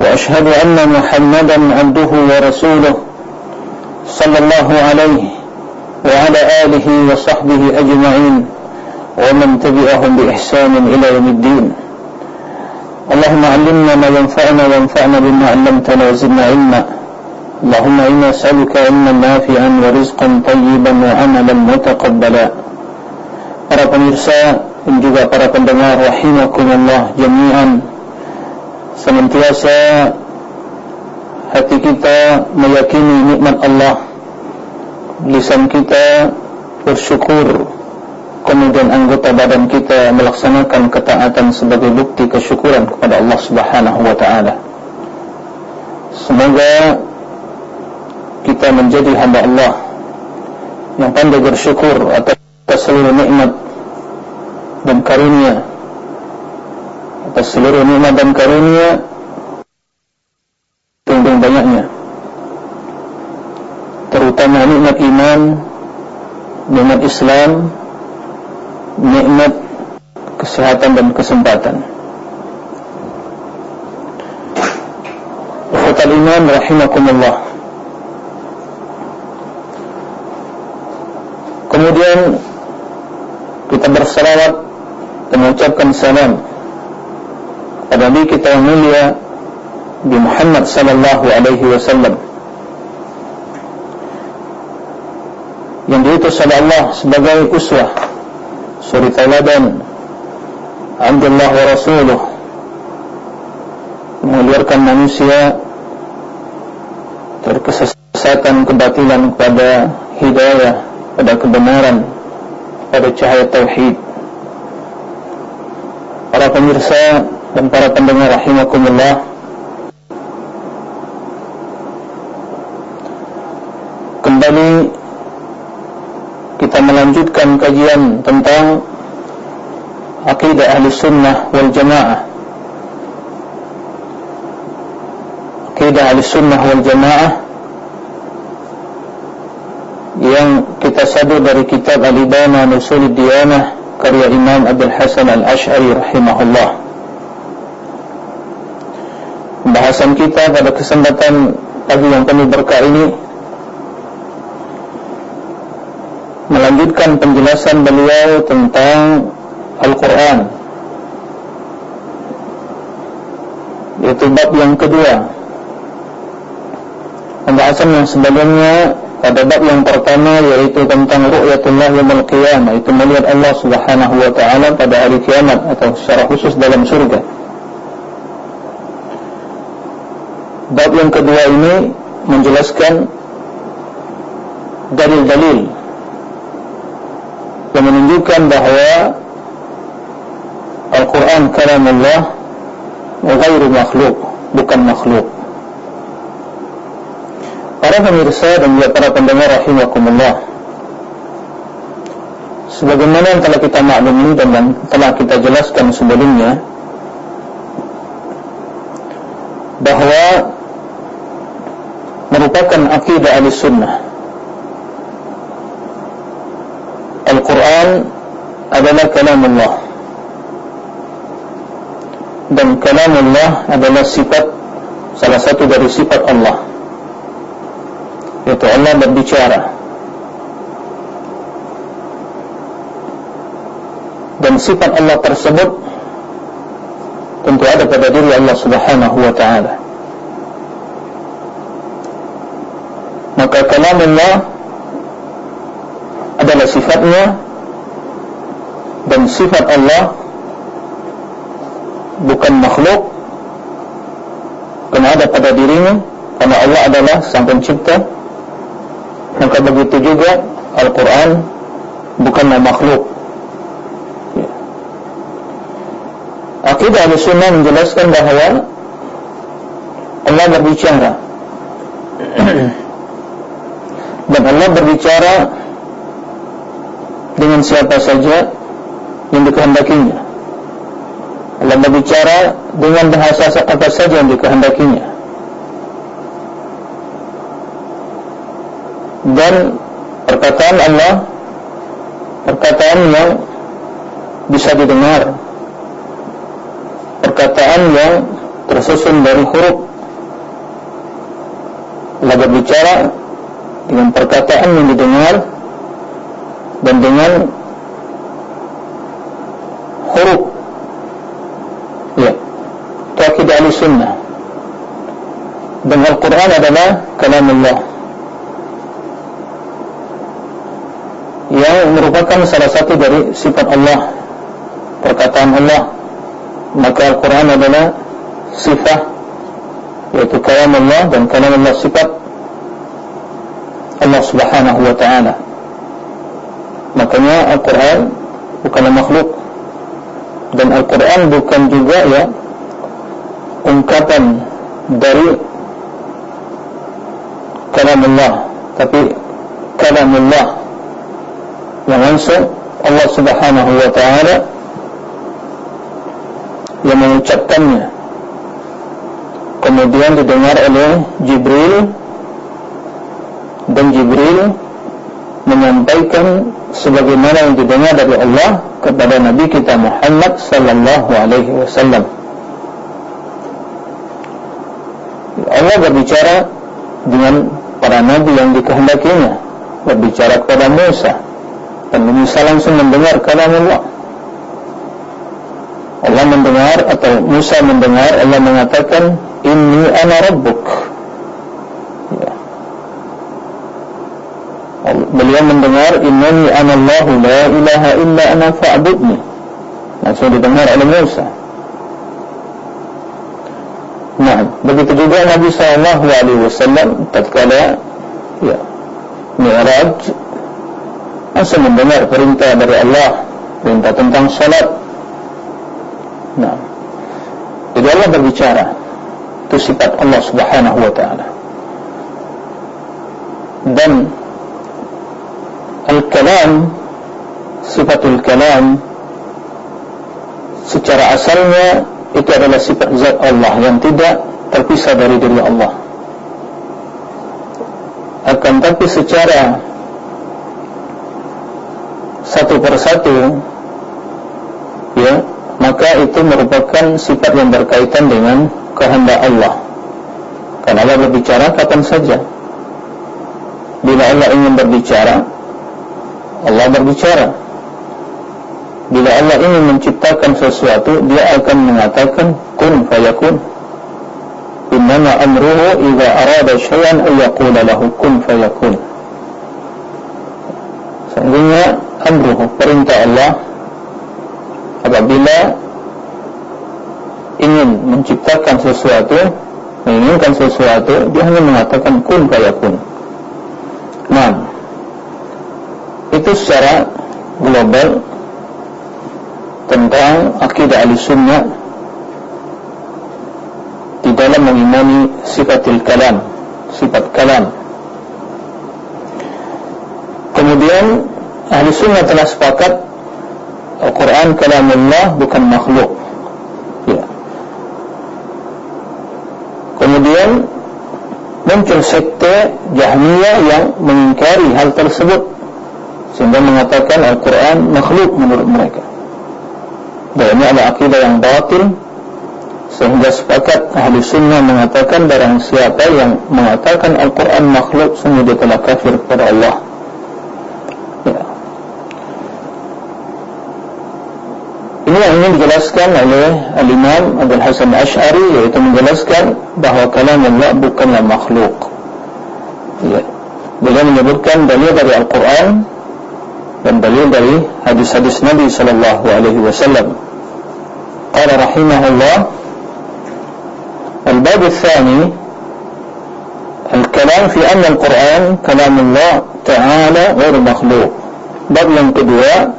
وأشهد أن محمدا عبده ورسوله صلى الله عليه وعلى آله وصحبه أجمعين ومن تبعهم بإحسان إلى يوم الدين. اللهم علمنا ما ينفعنا وانفعنا بما علمتنا وزدنا علما. اللهم إنا نسألك علما نافعا ورزقا طيبا وعملا متقبلا. Para pemirsa dan juga para pendengar rahimakumullah jami'an. Senantiasa hati kita meyakini nikmat Allah. Lisan kita bersyukur kemudian anggota badan kita melaksanakan ketaatan sebagai bukti kesyukuran kepada Allah Subhanahu wa taala. Semoga kita menjadi hamba Allah yang pandai bersyukur atas seluruh nikmat dan karunia seluruh nikmat dan karunia tunggu banyaknya. Terutama nikmat iman nikmat Islam nikmat kesehatan dan kesempatan. Ikhwatal iman rahimakumullah. Kemudian kita bersalawat dan mengucapkan salam kepada Nabi kita yang mulia Nabi Muhammad sallallahu alaihi wasallam. Yang diutus oleh Allah sebagai uswah. Suri tauladan Abdullah wa Rasuluh. Mengeluarkan manusia dari kesesatan kebatilan kepada hidayah pada kebenaran pada cahaya tauhid. Para pemirsa dan para pendengar rahimakumullah. Kembali kita melanjutkan kajian tentang akidah ahli sunnah wal jamaah. Akidah ahli sunnah wal jamaah yang kita sadu dari kitab Al-Ibana Nusul Diyanah karya Imam Abdul Hasan Al-Ash'ari rahimahullah pembahasan kita pada kesempatan pagi yang penuh berkah ini melanjutkan penjelasan beliau tentang Al-Quran. Yaitu bab yang kedua. Pembahasan yang sebelumnya pada bab yang pertama yaitu tentang ru'yatullah yaumil qiyamah. Itu melihat Allah Subhanahu wa taala pada hari kiamat atau secara khusus dalam surga bab yang kedua ini menjelaskan dalil-dalil yang menunjukkan bahawa Al-Quran kalam Allah Ghairu makhluk Bukan makhluk Para pemirsa dan juga para pendengar Rahimakumullah. Sebagaimana yang telah kita maklumi Dan telah kita jelaskan sebelumnya Bahawa Merupakan akidah al-sunnah. Al-Quran adalah kalam Allah dan kalam Allah adalah sifat salah satu dari sifat Allah. Yaitu Allah berbicara. Dan sifat Allah tersebut tentu ada pada diri Allah subhanahu wa ta'ala Allah adalah sifatnya dan sifat Allah bukan makhluk. Kena ada pada dirinya karena Allah adalah sang pencipta. Maka begitu juga Al-Quran bukanlah makhluk. Akidah al-Sunnah menjelaskan bahawa Allah berbicara dan Allah berbicara dengan siapa saja yang dikehendakinya. Allah berbicara dengan bahasa apa saja yang dikehendakinya. Dan perkataan Allah perkataan yang bisa didengar perkataan yang tersusun dari huruf. Allah berbicara dengan perkataan yang didengar dan dengan huruf. Ya. Akidah ahli sunnah. Dan Al-Quran adalah kalam Allah yang merupakan salah satu dari sifat Allah perkataan Allah. Maka Al-Quran adalah sifat yaitu kalam Allah dan kalam Allah sifat subhanahu wa ta'ala. Makanya Al-Quran bukanlah makhluk. Dan Al-Quran bukan juga ya ungkapan dari kalam Allah tapi kalam Allah yang langsung Allah subhanahu wa ta'ala yang mengucapkannya. Kemudian didengar oleh Jibril dan Jibril menyampaikan sebagaimana yang didengar dari Allah kepada Nabi kita Muhammad sallallahu alaihi wasallam. Allah berbicara dengan para nabi yang dikehendakinya, berbicara kepada Musa dan Musa langsung mendengar kalam Allah. Allah mendengar atau Musa mendengar Allah mengatakan inni ana rabbuk beliau mendengar innani ana Allah la ilaha illa ana fa'budni. Langsung didengar oleh Musa. Nah begitu juga Nabi sallallahu alaihi wasallam tatkala ya Mi'raj langsung mendengar perintah dari Allah perintah tentang salat. Nah, jadi Allah berbicara itu sifat Allah Subhanahu Wa Taala. Dan al-kalam sifatul kalam secara asalnya itu adalah sifat zat Allah yang tidak terpisah dari diri Allah akan tapi secara satu persatu ya maka itu merupakan sifat yang berkaitan dengan kehendak Allah. Karena Allah berbicara kapan saja. Bila Allah ingin berbicara, Allah berbicara. Bila Allah ingin menciptakan sesuatu, dia akan mengatakan kun fayakun. Innama amruhu idza arada syai'an ay yaqula lahu kun fayakun. Sesungguhnya amruhu perintah Allah apabila ingin menciptakan sesuatu menginginkan sesuatu dia hanya mengatakan kun fayakun nah itu secara global tentang akidah al-sunnah di dalam mengimani sifatil kalam sifat kalam. Kemudian ahli sunnah telah sepakat Al-Quran kalam Allah bukan makhluk. Ya. kemudian muncul sekte Jahmiyah yang mengingkari hal tersebut sehingga mengatakan Al-Quran makhluk menurut mereka. Dan ini adalah akidah yang batil sehingga sepakat ahli sunnah mengatakan barang siapa yang mengatakan Al-Quran makhluk sungguh dia telah kafir kepada Allah. Ini yang ingin dijelaskan oleh Al-Imam Abdul Hasan Ash'ari Yaitu menjelaskan bahawa kalam Allah bukanlah makhluk. Ya. Beliau menyebutkan dalil dari Al-Quran Dan dalil dari hadis-hadis Nabi SAW Qala rahimahullah Al-Bab al-Thani Al-Kalam fi anna Al-Quran Kalam Allah Ta'ala Ghir makhluk Bab yang kedua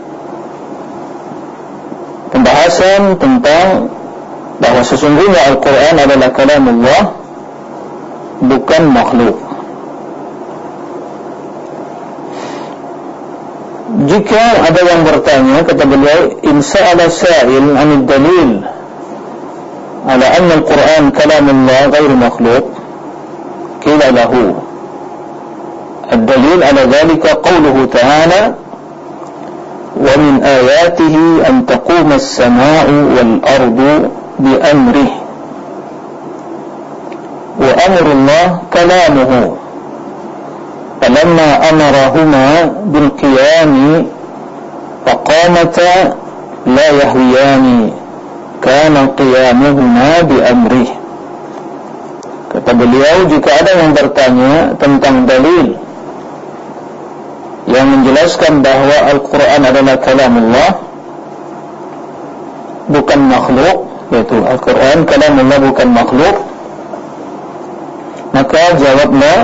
pembahasan tentang bahawa sesungguhnya Al-Quran adalah kalam Allah bukan makhluk jika ada yang bertanya kata beliau in sa'ala sa'il 'an dalil ala anna al-Quran kalam Allah ghairu makhluq qila lahu الدليل على ذلك قوله تعالى ومن آياته أن تقوم السماء والأرض بأمره وأمر الله كلامه فلما أمرهما بالقيام فقامتا لا يهويان كان قيامهما بأمره kata beliau jika ada yang bertanya tentang dalil yang menjelaskan bahawa Al-Quran adalah kalam Allah bukan makhluk yaitu Al-Quran kalam Allah bukan makhluk maka jawablah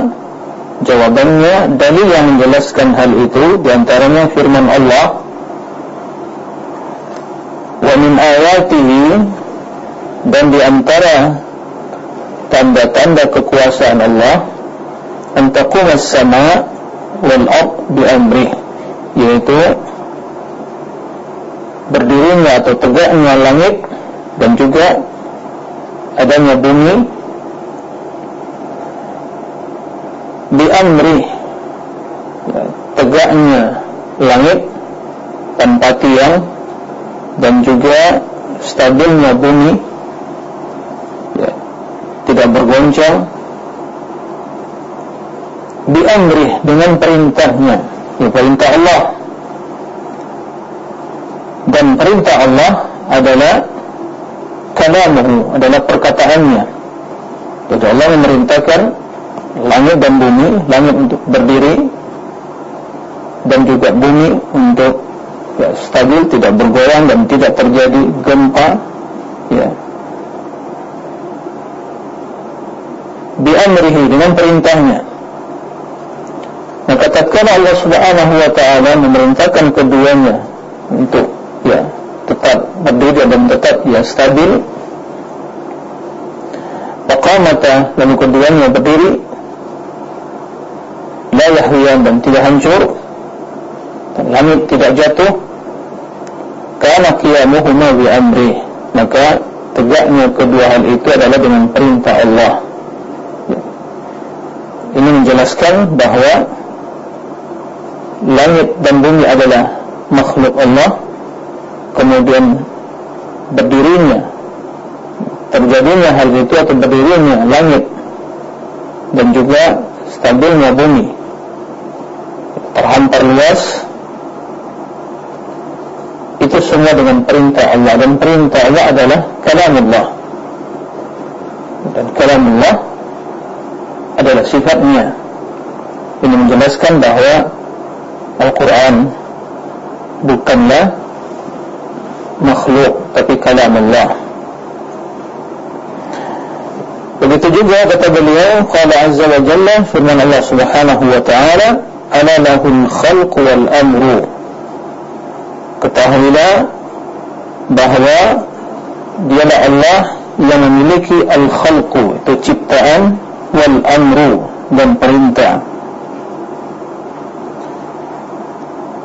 jawabannya. Dalil yang menjelaskan hal itu diantaranya firman Allah wa min ayatihi dan diantara tanda-tanda kekuasaan Allah antakum as-sama wal ard bi amrih yaitu berdirinya atau tegaknya langit dan juga adanya bumi bi amri ya, tegaknya langit tanpa tiang dan juga stabilnya bumi. Ya, tidak bergoncang. Bi amri dengan perintahnya. Ya, perintah Allah. Dan perintah Allah adalah kalamuhu adalah perkataannya. Jadi Allah memerintahkan langit dan bumi langit untuk berdiri dan juga bumi untuk ya, stabil tidak bergoyang dan tidak terjadi gempa ya. Bi amrihi dengan perintahnya. Maka tatkala Allah Subhanahu wa taala memerintahkan keduanya untuk ya tetap berdiri dan tetap ya stabil Paqamata lalu keduanya berdiri La yahwiyan dan tidak hancur Dan langit tidak jatuh Karena kiamuhuma bi amri Maka tegaknya kedua hal itu adalah dengan perintah Allah. Ini menjelaskan bahawa Langit dan bumi adalah makhluk Allah Kemudian berdirinya Terjadinya hal itu atau berdirinya langit Dan juga stabilnya bumi terhampar luas itu semua dengan perintah Allah. Dan perintah Allah adalah kalam Allah dan kalam Allah adalah sifatnya. Ini menjelaskan bahawa Al-Quran bukanlah makhluk tapi kalam Allah begitu juga kata beliau qala azza wa jalla firman Allah subhanahu wa ta'ala ana lahul khalq wal amru. Ketahuilah bahawa dialah Allah yang memiliki al khalq itu ciptaan wal amru dan perintah.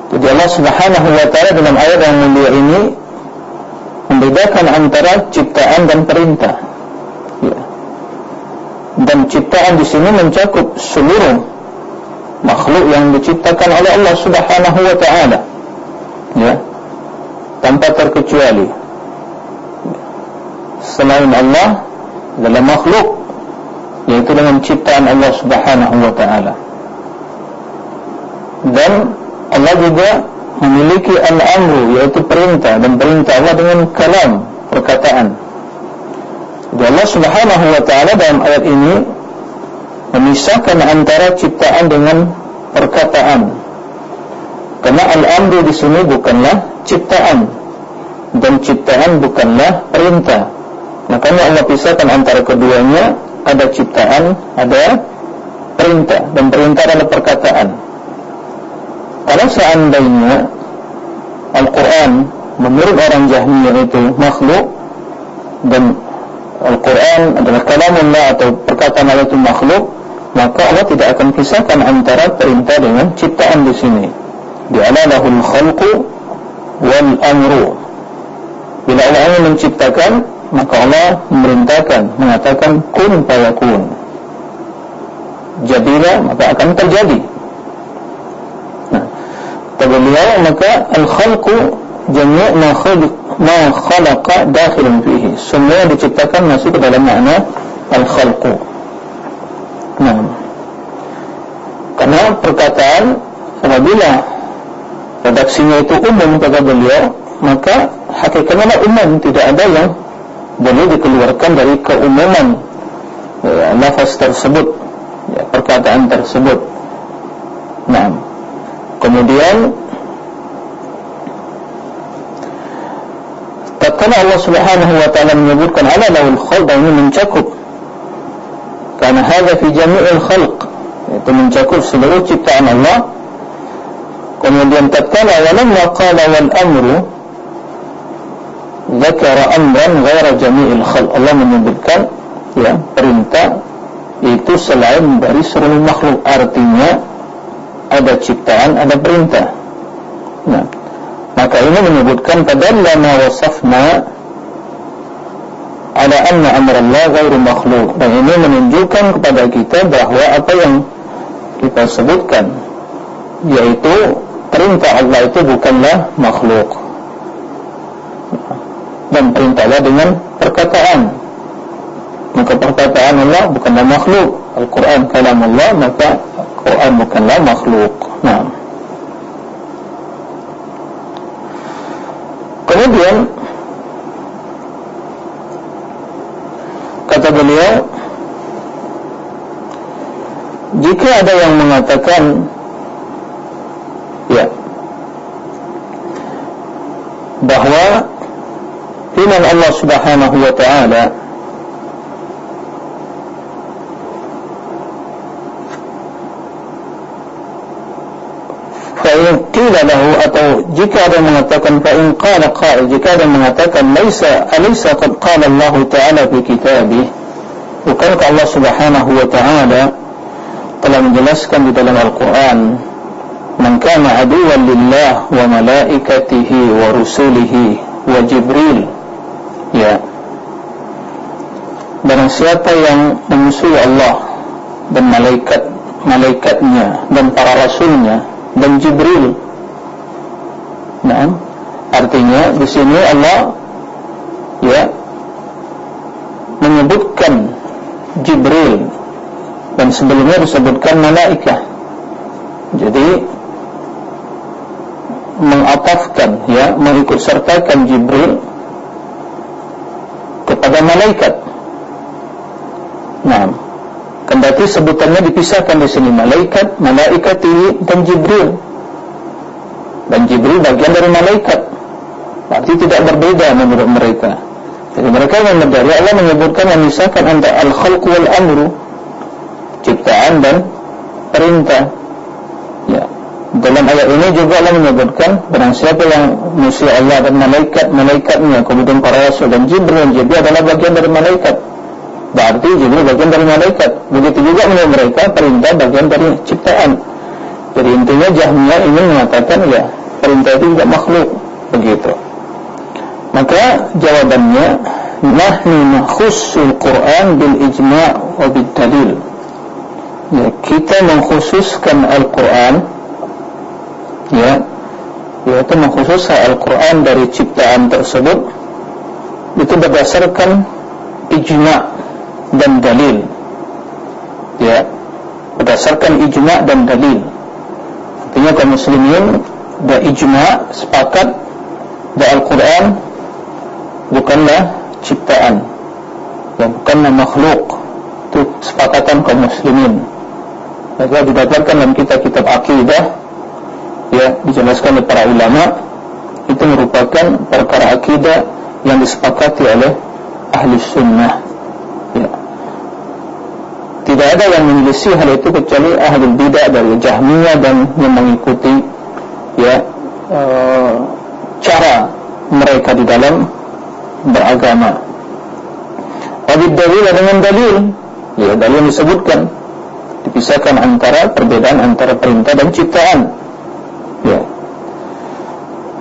Jadi Allah subhanahu wa ta'ala dalam ayat yang mulia ini membedakan antara ciptaan dan perintah. Ya. dan ciptaan di sini mencakup seluruh makhluk yang diciptakan oleh Allah Subhanahu wa taala. Ya. Tanpa terkecuali. Selain Allah adalah makhluk yaitu dengan ciptaan Allah Subhanahu wa taala. Dan Allah juga memiliki al-amru yaitu perintah dan perintah Allah dengan kalam perkataan. Allah Subhanahu wa taala dalam ayat ini memisahkan antara ciptaan dengan perkataan. Karena al-amru di sini bukanlah ciptaan dan ciptaan bukanlah perintah. Makanya Allah pisahkan antara keduanya, ada ciptaan, ada perintah dan perintah adalah perkataan. Kalau seandainya Al-Quran menurut orang Jahmiyah itu makhluk dan Al-Quran adalah kalamullah atau perkataan Allah itu makhluk maka Allah tidak akan pisahkan antara perintah dengan ciptaan di sini. Di'ala lahul khalqu wal amru. Bila Allah ingin menciptakan Maka Allah memerintahkan Mengatakan kun payakun Jadilah maka akan terjadi. Nah beliau maka Al-khalqu jami' ma khaliq ma khalaqa dakhilun fihi. Semua diciptakan masuk ke dalam makna al-khalqu nah karena perkataan apabila redaksinya itu umum kata beliau maka hakikatnya umum. Tidak ada yang boleh dikeluarkan dari keumuman ya, lafaz tersebut ya, perkataan tersebut. Nah kemudian tatkala Allah Subhanahu wa taala menyebutkan ala lahul khalq ini mencakup karena hadza fi jami'il khalq. Itu mencakup seluruh ciptaan Allah. Kemudian tatkala walamma qala wal amru zakara amran ghaira jami'il khalq. Allah menyebutkan ya perintah itu selain dari seluruh makhluk. Artinya ada ciptaan ada perintah. Nah maka ini menyebutkan padalla ma wasafna ada anna amrallah ghairu makhluk dan ini menunjukkan kepada kita bahawa apa yang kita sebutkan yaitu perintah Allah itu bukanlah makhluk dan perintahlah dengan perkataan. Maka perkataan Allah bukanlah makhluk Al-Quran kalam Allah maka Al-Quran bukanlah makhluk nah Kemudian kata beliau jika ada yang mengatakan ya bahawa firman Allah Subhanahu wa taala fa'in qila lahu atau jika ada mengatakan fa'in qala qa'il jika ada mengatakan laisa alaysa qad qala Allah Ta'ala fi kitabih bukankah Allah Subhanahu wa Ta'ala telah menjelaskan di dalam Al-Quran man kana aduwan lillah wa malaikatihi wa rusulihi wa jibril. Ya. Barang siapa yang memusuhi Allah dan malaikat malaikatnya dan para rasulnya dan Jibril. Nah, artinya di sini Allah ya menyebutkan Jibril dan sebelumnya disebutkan malaikat. Jadi mengapafkan ya mengikut sertakan Jibril kepada malaikat. Nah, Kendati sebutannya dipisahkan di sini malaikat, malaikat dan Jibril. Dan Jibril bagian dari malaikat. Berarti tidak berbeda menurut mereka. Jadi mereka yang dari Allah menyebutkan yang misalkan antara al-khalq wal ciptaan dan perintah. Ya. Dalam ayat ini juga Allah menyebutkan barang siapa yang musuh Allah dan malaikat, malaikatnya kemudian para rasul dan Jibril, Jibril adalah bagian dari malaikat. Berarti Jibril bagian dari malaikat Begitu juga menurut mereka perintah bagian dari ciptaan Jadi intinya Jahmiyah ingin mengatakan ya Perintah itu tidak makhluk Begitu Maka jawabannya Nahni nakhusul Quran bil ijma' wa bil dalil ya, Kita mengkhususkan Al-Quran Ya Yaitu mengkhususkan Al-Quran dari ciptaan tersebut Itu berdasarkan ijma' dan dalil ya berdasarkan ijma dan dalil. Artinya kaum muslimin da ijma sepakat da Al-Quran bukanlah ciptaan ya bukanlah makhluk. Itu sepakatan kaum muslimin maka didapatkan dalam kitab-kitab akidah ya dijelaskan oleh para ulama itu merupakan perkara akidah yang disepakati oleh ahli sunnah tidak ada yang menyelisih hal itu kecuali ahli bidah dari Jahmiyah dan yang mengikuti ya e, cara mereka di dalam beragama. Wajib dalil dengan dalil, ya dalil disebutkan dipisahkan antara perbedaan antara perintah dan ciptaan. Ya,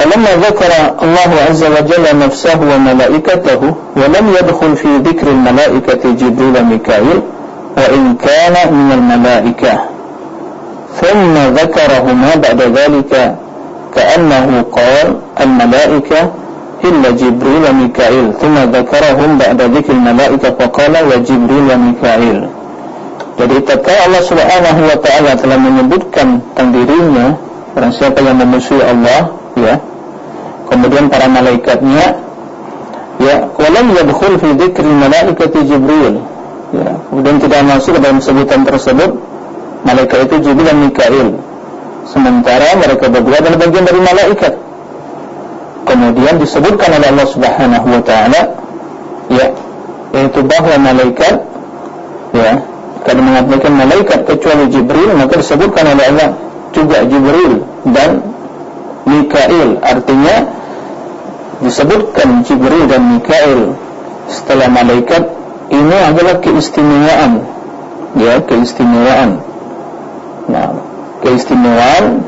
فلما ذكر الله عز وجل نفسه وملائكته ولم يدخل في ذكر الملائكة جبريل وميكائيل وإن كان من الملائكة ثم ذكرهما بعد ذلك كأنه قال الملائكة إلا جبريل وميكائيل ثم ذكرهم بعد ذكر الملائكة فقال وجبريل وميكائيل Jadi tatkala Allah Subhanahu wa taala telah menyebutkan tentang dirinya barang siapa yang memusuhi Allah ya. Kemudian para malaikatnya ya walam yadkhul fi dzikri malaikati jibril. Ya kemudian tidak masuk dalam sebutan tersebut malaikat itu jibril dan mikail. Sementara mereka berdua adalah bagian dari malaikat. Kemudian disebutkan oleh Allah Subhanahu wa taala ya yaitu bahwa malaikat ya kalau mengatakan malaikat kecuali Jibril maka disebutkan oleh Allah juga Jibril dan Mikail. Artinya disebutkan Jibril dan Mikail setelah malaikat ini adalah keistimewaan. Ya keistimewaan. Nah keistimewaan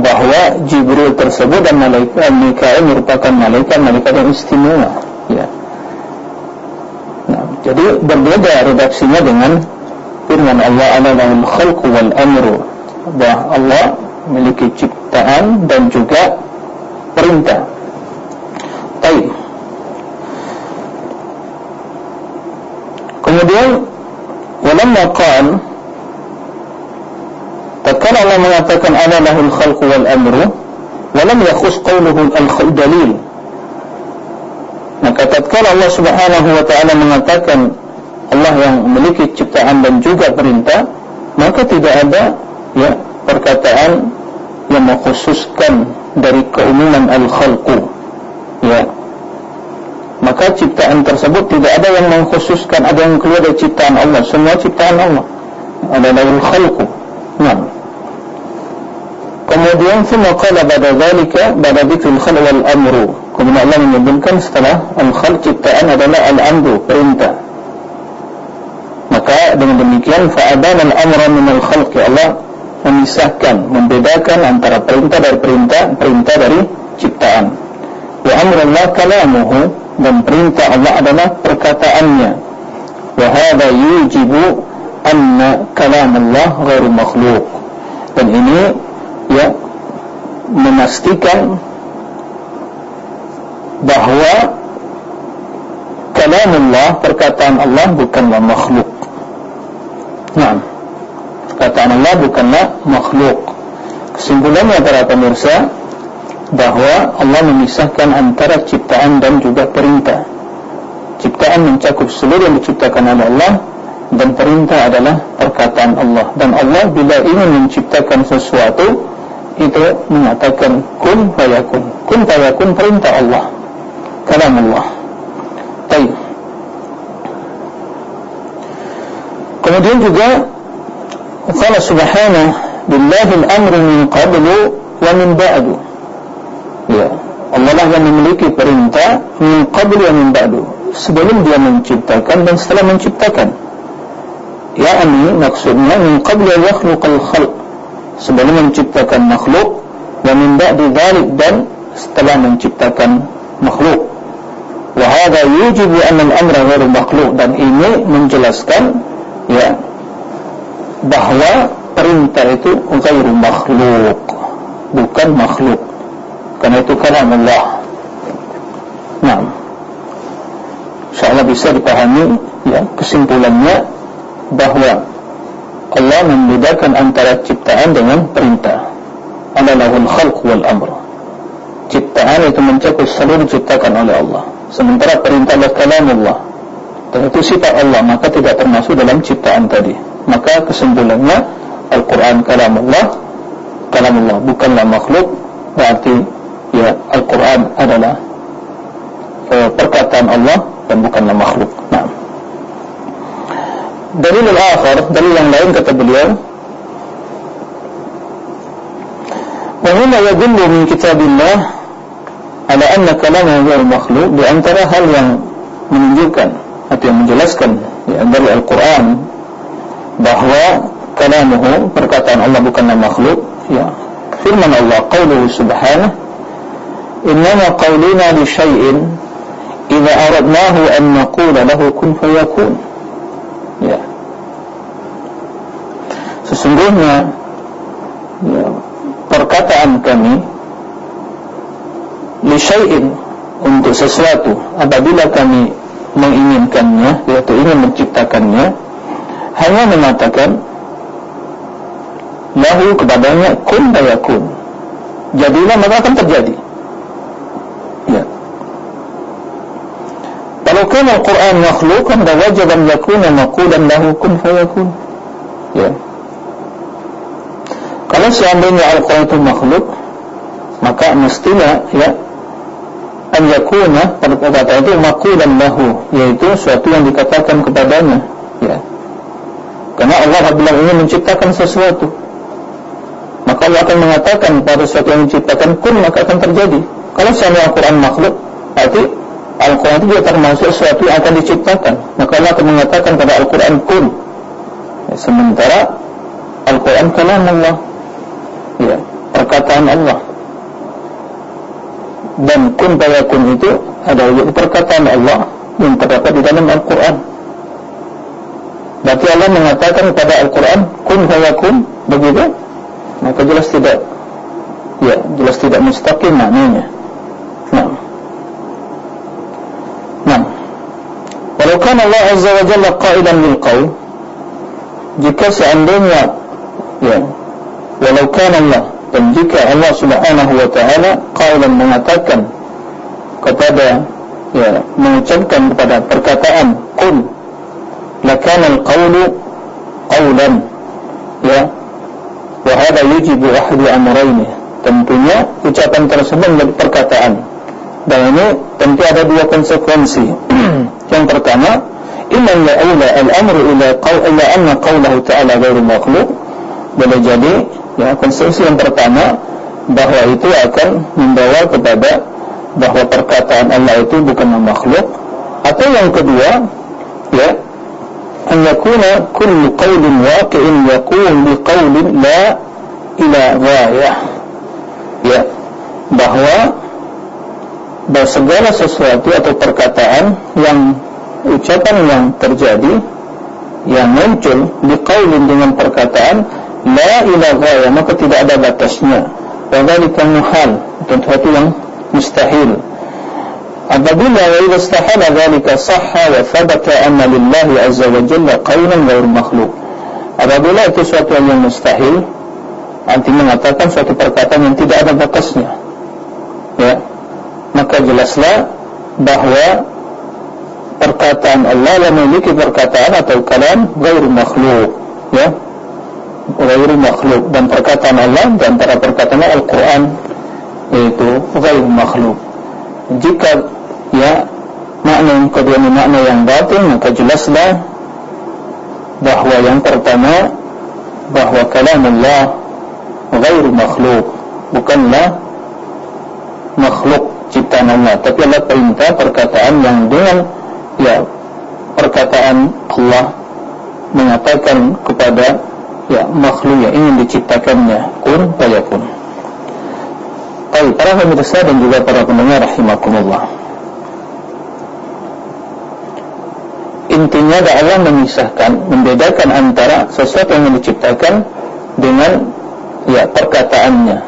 bahawa Jibril tersebut dan malaikat Mikail merupakan malaikat-malaikat yang istimewa. Ya. Jadi berbeda redaksinya dengan firman Allah Allahul khalqu wal amru. Bahawa Allah memiliki ciptaan dan juga perintah. Baik. Kemudian Walamma qan Tatkala Allah mengatakan Allahul khalqu wal amru Walam yakhus qawluhu al-dalil Maka tatkala Allah Subhanahu wa taala mengatakan Allah yang memiliki ciptaan dan juga perintah, maka tidak ada ya perkataan yang mengkhususkan dari keumuman al-khalqu. Ya. Maka ciptaan tersebut tidak ada yang mengkhususkan ada yang keluar dari ciptaan Allah, semua ciptaan Allah. Ada al-khalqu. Nah. Kemudian semua kala pada zalika pada dzikr al-khalq wal amru Kemudian Allah menyebutkan setelah Al-Khalq ciptaan adalah Al-Amru Perintah Maka dengan demikian Fa'adan al-amra min al-khalq Allah memisahkan, membedakan Antara perintah dari perintah Perintah dari ciptaan. Wa amrullah kalamuhu Dan perintah Allah adalah perkataannya. Wa hadha yujibu Anna kalamullah Gharu makhluk Dan ini Ya Memastikan bahawa kalam Allah, perkataan Allah bukanlah makhluk. Nah, perkataan Allah bukanlah makhluk. Kesimpulannya para pemirsa bahawa Allah memisahkan antara ciptaan dan juga perintah. Ciptaan mencakup seluruh yang diciptakan oleh Allah dan perintah adalah perkataan Allah. Dan Allah bila ingin menciptakan sesuatu itu mengatakan kun fayakun. Kun fayakun perintah Allah kalam Allah. Baik. Kemudian juga Allah Subhanahu billahi al-amru min qablu wa min ba'du. Ya, Allah lah yang memiliki perintah min qablu wa min ba'du. Sebelum dia menciptakan dan setelah menciptakan. Ya ini maksudnya min qablu wa yakhluqal khalq. Sebelum menciptakan makhluk wa min ba'du dhalik dan setelah menciptakan makhluk. Wahada yujibu anna al-amra ghairu makhluq dan ini menjelaskan ya bahawa perintah itu ghairu makhluk bukan makhluk karena itu kalam Allah. Nah. Insyaallah bisa dipahami ya kesimpulannya bahawa Allah membedakan antara ciptaan dengan perintah. Allahul khalq wal amr. Ciptaan itu mencakup seluruh ciptakan oleh Allah sementara perintah Allah kalam Allah dan itu sifat Allah maka tidak termasuk dalam ciptaan tadi maka kesimpulannya Al-Quran kalam Allah kalam Allah bukanlah makhluk berarti ya Al-Quran adalah uh, perkataan Allah dan bukanlah makhluk nah. dalil al-akhir dalil yang lain kata beliau وهنا يدل من كتاب الله ada anna kalamah ghairu makhluk di antara hal yang menunjukkan atau yang menjelaskan ya, dari Al-Qur'an bahwa kalamuhu perkataan Allah bukanlah makhluk ya. Firman Allah qauluhu subhanahu innama qawlina li syai'in idza aradnahu an naqula lahu kun fayakun. Ya. Sesungguhnya ya, perkataan kami li syai'in untuk sesuatu apabila kami menginginkannya yaitu ingin menciptakannya hanya mengatakan lahu kepadanya kun fayakun jadilah maka akan terjadi. Ya. Kalau kan Al-Quran makhlukan dan wajib an yakuna maqulan lahu kun fayakun ya. Kalau seandainya Al-Quran itu makhluk maka mestilah ya an yakuna kata itu maqulan lahu yaitu sesuatu yang dikatakan kepadanya. Ya. Karena Allah apabila ingin menciptakan sesuatu. Maka Allah akan mengatakan pada sesuatu yang diciptakan kun maka akan terjadi. Kalau seandainya Al-Quran makhluk berarti Al-Quran itu juga termasuk sesuatu yang akan diciptakan. Maka Allah akan mengatakan pada Al-Quran kun. Ya, sementara Al-Quran kalam Allah. Ya, perkataan Allah dan kun kun itu adalah perkataan Allah yang terdapat di dalam Al-Quran. Berarti Allah mengatakan pada Al-Quran kun kun begitu? Maka jelas tidak. Ya jelas tidak mustaqim maknanya. Nah nah walau kan Allah azza wa jalla qailan bil qaul jika seandainya ya walau kan Allah dan jika Allah subhanahu wa ta'ala qailan mengatakan kepada ya mengucapkan kepada perkataan qul lakana al qawlu qawlan ya. Wahada yujibu ahli amrayni. Tentunya ucapan tersebut menjadi perkataan. Dan ini tentu ada dua konsekuensi. Yang pertama iman ya Allah al-amru ila qaul ila anna qawlahu ta'ala ghairu makhluq boleh jadi ya konstruksi yang pertama bahwa itu akan membawa kepada bahwa perkataan Allah itu bukan makhluk. Atau yang kedua ya an yakuna kullu qawlin waqi'in yaqulu bi qawlin la ila ghayah ya bahwa bahwa segala sesuatu atau perkataan yang ucapan yang terjadi yang muncul diqaulin dengan perkataan la ila ghaya maka tidak ada batasnya. Wa dhalika muhal sesuatu yang mustahil. Apabila wa idza istahala dhalika sahha wa thabata anna lillahi azza wa jalla qawlan ghairu makhluq. Apabila itu suatu yang mustahil arti mengatakan suatu perkataan yang tidak ada batasnya. Ya. Maka jelaslah bahawa perkataan Allah yang memiliki perkataan atau kalam ghairu makhluq. Ya ghairu makhluq dan perkataan Allah dan antara perkataan Al-Quran yaitu ghairu makhluq jika ya makna yang kedua ini makna yang batin maka jelaslah bahawa yang pertama bahawa kalam Allah ghairu makhluk bukanlah makhluk ciptaan Allah tapi Allah perintah perkataan yang dengan ya perkataan Allah mengatakan kepada ya makhluk yang ingin diciptakannya kun fayakun Baik, para pemirsa dan juga para pendengar rahimakumullah. Intinya Allah memisahkan, membedakan antara sesuatu yang diciptakan dengan ya perkataannya.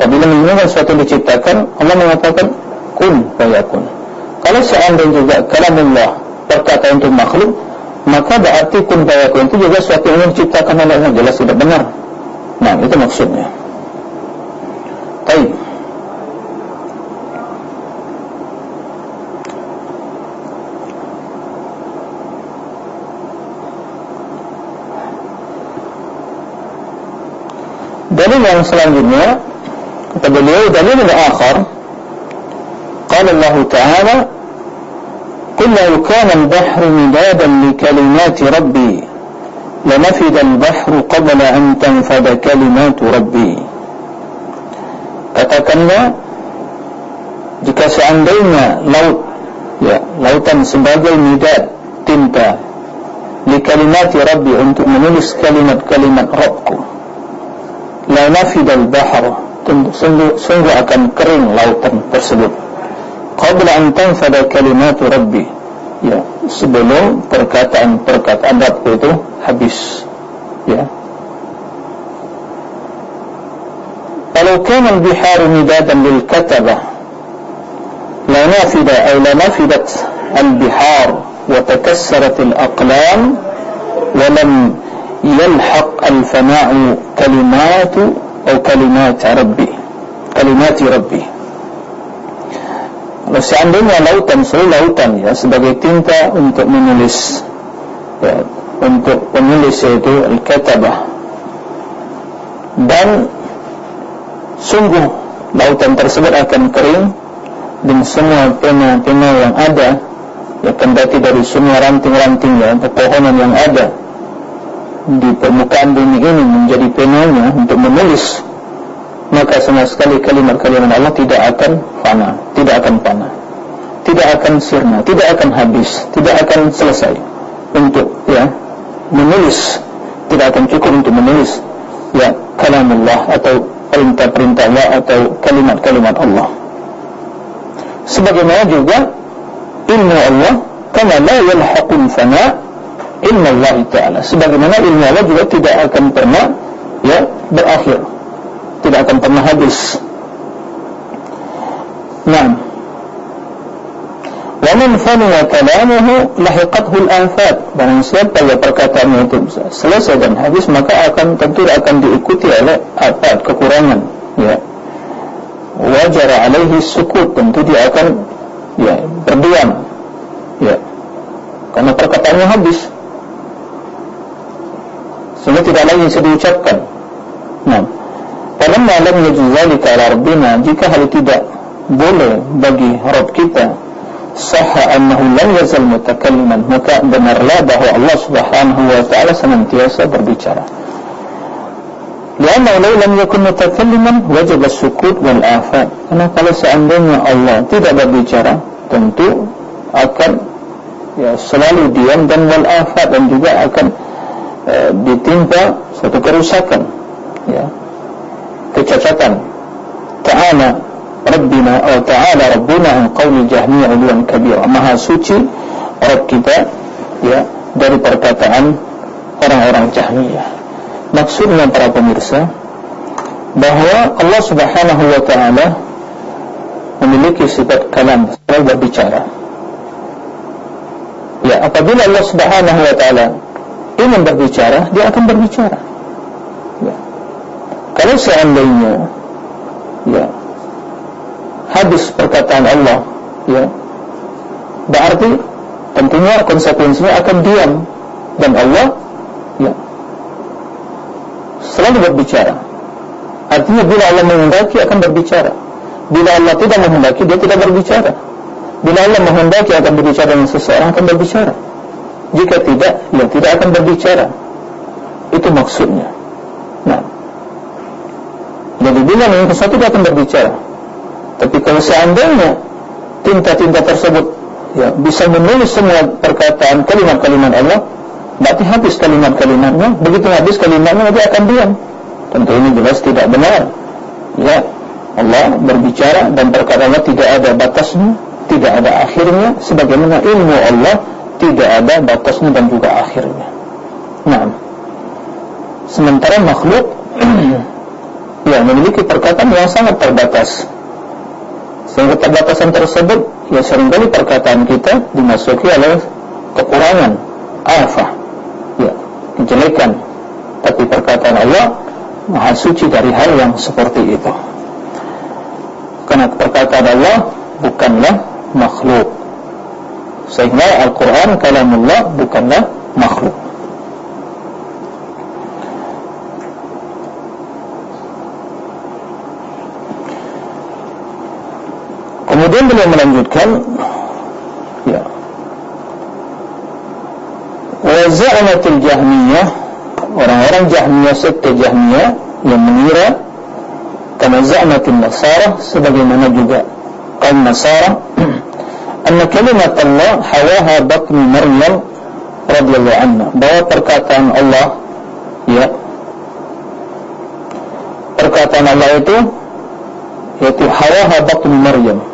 Apabila menginginkan sesuatu yang diciptakan, Allah mengatakan kun fayakun. Kalau seandainya juga kalamullah perkataan itu makhluk, maka berarti kun fayakun itu juga sesuatu yang diciptakan oleh Allah jelas tidak benar. Nah, itu maksudnya. Baik. Dalil yang selanjutnya kata beliau dalil yang akhar قال الله تعالى قل لو كان البحر مدادا لكلمات ربي لنفد البحر قبل أن تنفد كلمات ربي katakanlah jika seandainya laut ya lautan sebagai midad tinta li kalimati rabbi untuk menulis kalimat-kalimat rabbku la nafidal bahr sungguh, sungguh akan kering lautan tersebut qabla an tanfada kalimat rabbi ya sebelum perkataan-perkataan Rabb itu habis. Ya. Kalau kana al-bihar midadan lil kataba la nafida ay la nafidat al-bihar wa takassarat al-aqlam wa lam yalhaq al-fana'u kalimatu atau kalimat rabbi kalimat rabbi Kalau seandainya lautan seluruh lautan ya sebagai tinta untuk menulis ya, untuk penulis yaitu al-katabah. Dan sungguh lautan tersebut akan kering dan semua pena-pena yang ada ya kendati dari semua ranting-ranting ya pepohonan yang ada di permukaan bumi ini menjadi penanya untuk menulis maka sama sekali kalimat-kalimat Allah tidak akan fana, tidak akan fana, tidak akan sirna, tidak akan habis, tidak akan selesai untuk ya menulis, tidak akan cukup untuk menulis ya kalam Allah atau perintah-perintah Allah atau kalimat-kalimat Allah. Sebagaimana juga ilmu Allah kama la yalhaqul fana ilmu Allah Ta'ala sebagaimana ilmu Allah juga tidak akan pernah ya berakhir tidak akan pernah habis. Nah, Waman faniya kalamuhu lahiqathu al-afat Barang siapa yang perkataannya itu selesai dan habis Maka akan tentu akan diikuti oleh afat, kekurangan ya. Wajar alaihi sukut Tentu dia akan ya, berdiam ya. Karena perkataannya habis. Sehingga tidak lagi bisa diucapkan. Nah Falamma lam yajzalika ala rabbina jika hal tidak boleh bagi Rabb kita sahha annahu lam yazal mutakalliman maka benarlah bahawa Allah Subhanahu wa taala senantiasa berbicara. Lianna law lam yakun mutakalliman wajib as-sukut wal afat. Karena kalau seandainya Allah tidak berbicara tentu akan ya selalu diam dan wal afat dan juga akan eh, ditimpa satu kerusakan ya kecacatan ta'ala rabbina atau ta'ala rabbuna an qawli jahmiya uluan kabira maha suci Rabb kita ya dari perkataan orang-orang jahmiyah. Maksudnya para pemirsa bahawa Allah subhanahu wa ta'ala memiliki sifat kalam selalu berbicara. Ya apabila Allah subhanahu wa ta'ala ingin berbicara dia akan berbicara. Kalau seandainya ya habis perkataan Allah ya. Berarti tentunya konsekuensinya akan diam. Dan Allah ya selalu berbicara. Artinya bila Allah menghendaki akan berbicara. Bila Allah tidak menghendaki dia tidak berbicara. Bila Allah menghendaki akan berbicara dengan seseorang akan berbicara. Jika tidak ya tidak akan berbicara. Itu maksudnya. Nah. Jadi bila yang sesuatu dia akan berbicara. Tapi kalau seandainya tinta-tinta tersebut ya, bisa menulis semua perkataan kalimat-kalimat Allah, berarti habis kalimat-kalimatnya. Begitu habis kalimatnya dia akan diam. Tentu ini jelas tidak benar. Ya, Allah berbicara dan perkataannya tidak ada batasnya, tidak ada akhirnya. Sebagaimana ilmu Allah tidak ada batasnya dan juga akhirnya. Nah, sementara makhluk ya memiliki perkataan yang sangat terbatas sehingga terbatasan tersebut ya seringkali perkataan kita dimasuki oleh kekurangan alfa ya kejelekan. Tapi perkataan Allah maha suci dari hal yang seperti itu. Karena perkataan Allah bukanlah makhluk. Sehingga Al-Quran kalamullah bukanlah makhluk Kemudian beliau melanjutkan ya. Wa za'amatul jahmiyah orang-orang jahmiyah sekte jahmiyah yang mengira kama za'amatul nasara sebagaimana juga kaum nasara anna kalimat Allah hawaha batni Maryam radhiyallahu anha bahwa perkataan Allah ya perkataan Allah itu yaitu hawaha batun Maryam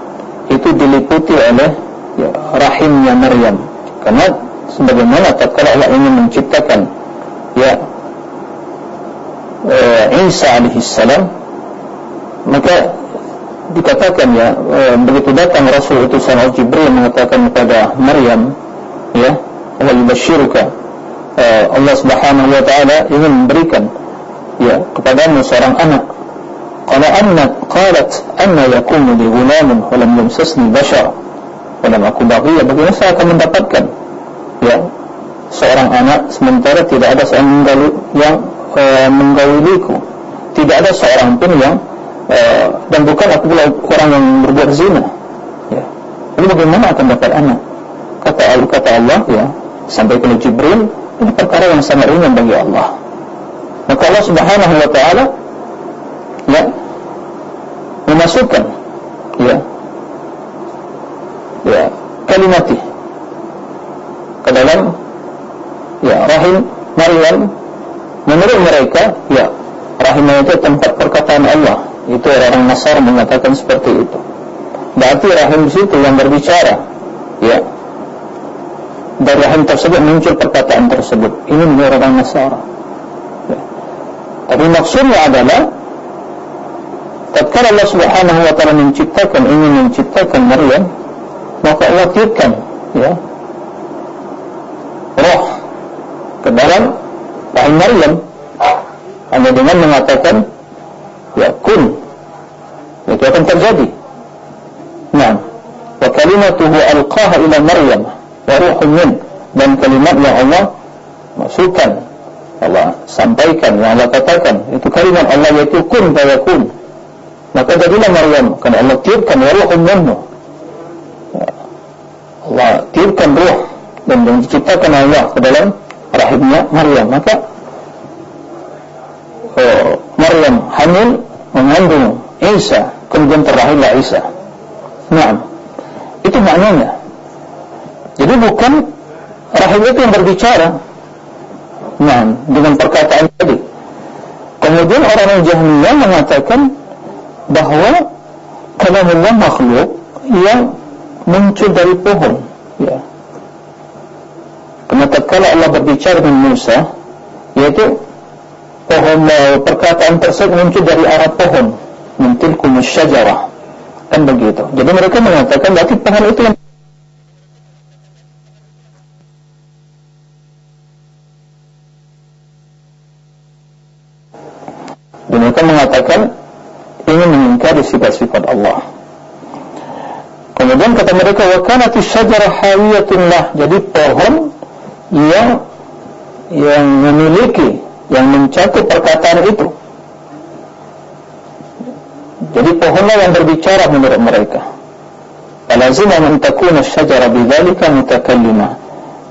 itu diliputi oleh ya, rahimnya Maryam. Karena sebagaimana tatkala Allah ingin menciptakan ya uh, Isa alaihi salam maka dikatakan ya uh, begitu datang Rasul itu Allah Jibril mengatakan kepada Maryam ya Allah yubashshiruka uh, Allah Subhanahu wa taala ingin memberikan ya kepadamu seorang anak anna yakunu li ghulamun wa lam yamsasni bashar wa lam aku baghiya bagaimana saya akan mendapatkan. Ya. Seorang anak sementara tidak ada seorang menggauli yang uh, menggauliku. Tidak ada seorang pun yang uh, dan bukan aku pula orang yang berbuat zina. Ya. Jadi bagaimana akan dapat anak? Kata Allah kata Allah ya. Sampai ke Jibril ini perkara yang sangat ringan bagi Allah. Maka Allah Subhanahu wa taala ya memasukkan ya. Ya. Kalimat ke dalam ya rahim Maryam. Menurut mereka ya rahim itu tempat perkataan Allah. Itu orang Nasar mengatakan seperti itu. Berarti rahim situ yang berbicara ya. Dari rahim tersebut muncul perkataan tersebut. Ini menurut orang Nasar. Ya. tapi maksudnya adalah tatkala Allah Subhanahu wa taala menciptakan ingin menciptakan Maryam maka Allah tiupkan ya roh ke dalam rahim Maryam. Hanya dengan mengatakan ya kun. Itu akan terjadi. Nah wa kalimatuhu alqaha ila Maryam wa ruhun min dan kalimat yang Allah masukkan Allah sampaikan yang Allah katakan. Itu kalimat Allah yaitu kun fayakun maka jadilah Maryam karena Allah tiupkan ruhun minhu Allah tiupkan ruh dan yang diciptakan Allah ke dalam rahimnya Maryam. Maka oh, Maryam hamil mengandung Isa kemudian terlahirlah Isa. Nah itu maknanya. Jadi bukan rahim itu yang berbicara. Nah dengan perkataan tadi. Kemudian orang-orang jahiliyah mengatakan bahawa kalau Allah makhluk yang muncul dari pohon. Ya. Karena tatkala Allah berbicara dengan Musa Yaitu Pohon perkataan tersebut muncul dari arah pohon. Mentilkum syajarah. Kan begitu. Jadi mereka mengatakan Berarti pohon itu yang Dan mereka mengatakan Ingin mengingkari sifat-sifat Allah Kemudian kata mereka Wakanati syajarah hawiyatun lah. Jadi pohon yang yang memiliki yang mencakup perkataan itu. Jadi pohonlah yang berbicara menurut mereka. Alazimah mentakuna syajara bidhalika mutakallima.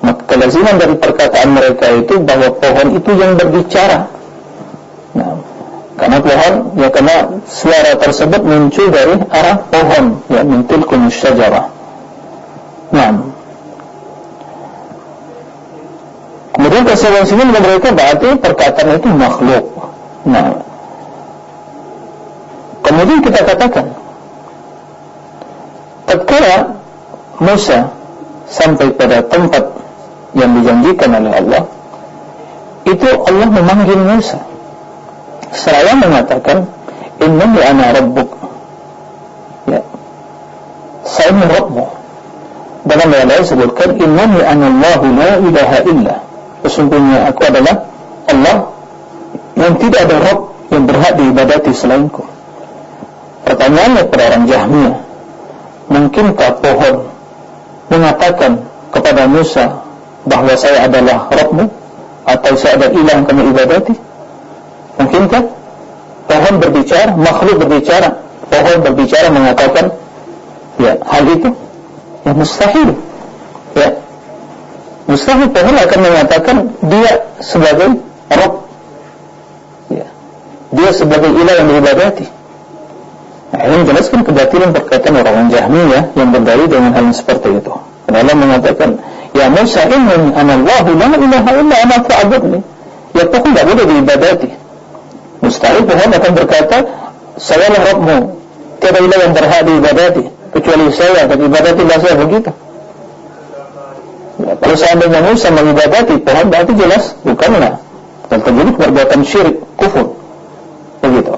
Maka kelaziman dari perkataan mereka itu bahawa pohon itu yang berbicara. Nah, karena pohon ya karena suara tersebut muncul dari arah pohon ya mintilkum syajara nah Kemudian kesalahan sini mereka berarti perkataan itu makhluk. Nah, kemudian kita katakan, tatkala Musa sampai pada tempat yang dijanjikan oleh Allah, itu Allah memanggil Musa. Seraya mengatakan, Innani ana rabbuk. Ya. Saya Rabbu. Dalam ayat lain sebutkan, Innani ana Allahu la ilaha illa. Sesungguhnya aku adalah Allah yang tidak ada Rabb yang berhak diibadati selainku pertanyaannya kepada orang Jahmiyah mungkinkah pohon mengatakan kepada Musa bahawa saya adalah Rabbmu atau saya ada ilah yang kamu ibadati? Mungkinkah pohon berbicara makhluk berbicara pohon berbicara mengatakan ya hal itu ya mustahil. Ya. Mustahil pohon akan mengatakan dia sebagai Rabb. Ya. Dia sebagai ilah yang diibadati. Nah ini menjelaskan kebatilan perkataan orang-orang Jahmiyah Yang berdari dengan hal seperti itu. Karena Allah mengatakan Ya Musa inni anallahu la ilaha illa ana fa'abudni Ya pohon tidak boleh diibadati. Mustahil pohon akan berkata Saya lah tiada ilah yang berhak diibadati kecuali saya dan ibadatilah saya begitu ya, kalau seandainya Musa mengibadati pohon berarti jelas bukanlah dan terjadi perbuatan syirik kufur. Begitu.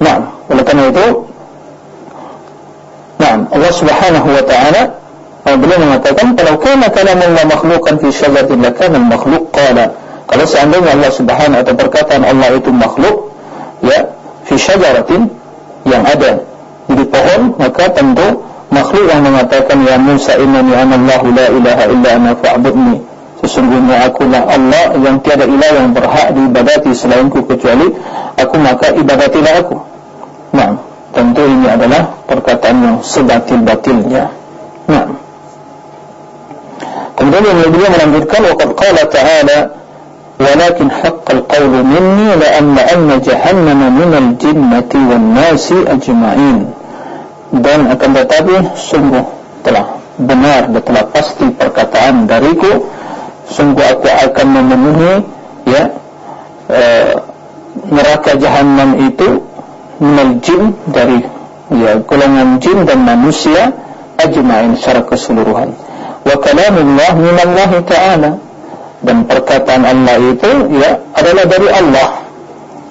Nah oleh karena itu nah Allah subhanahu wa ta'ala beliau mengatakan kalau kana kalam Allah makhlukan fi syajaratin lakana makhluk qala kalau seandainya Allah subhanahu atau perkataan Allah itu makhluk ya fi syajaratin yang ada di pohon maka tentu makhluk yang mengatakan ya Musa innani ana Allah la ilaha illa ana fa'budni sesungguhnya akulah Allah yang tiada ilah yang berhak diibadati selainku kecuali aku maka ibadatilah aku nah tentu ini adalah perkataan yang sebatil-batilnya nah kemudian yang beliau melanjutkan waqad qala ta'ala ولكن حق القول مني لأن جهنم من الجنة والناس أجمعين dan akan tetapi sungguh telah benar dan telah pasti perkataan dariku sungguh aku akan memenuhi ya e, neraka jahanam itu minal jin dari ya golongan jin dan manusia ajma'in secara keseluruhan. Wa kalamullah minallah ta'ala. Dan perkataan Allah itu ya adalah dari Allah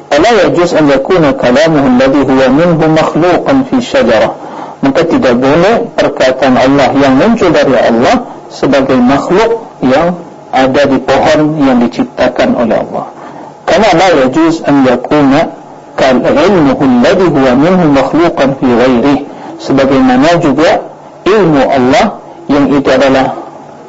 Allah yajuz an yakuna kalamuhu alladhi huwa minhu makhluqan fi syajarah maka tidak boleh perkataan Allah yang muncul dari Allah sebagai makhluk yang ada di pohon yang diciptakan oleh Allah. Karena la yajuz an yakuna kal ilmuhu alladhi huwa minhu makhluqan fi ghairihi. Sebagaimana juga ilmu Allah yang itu adalah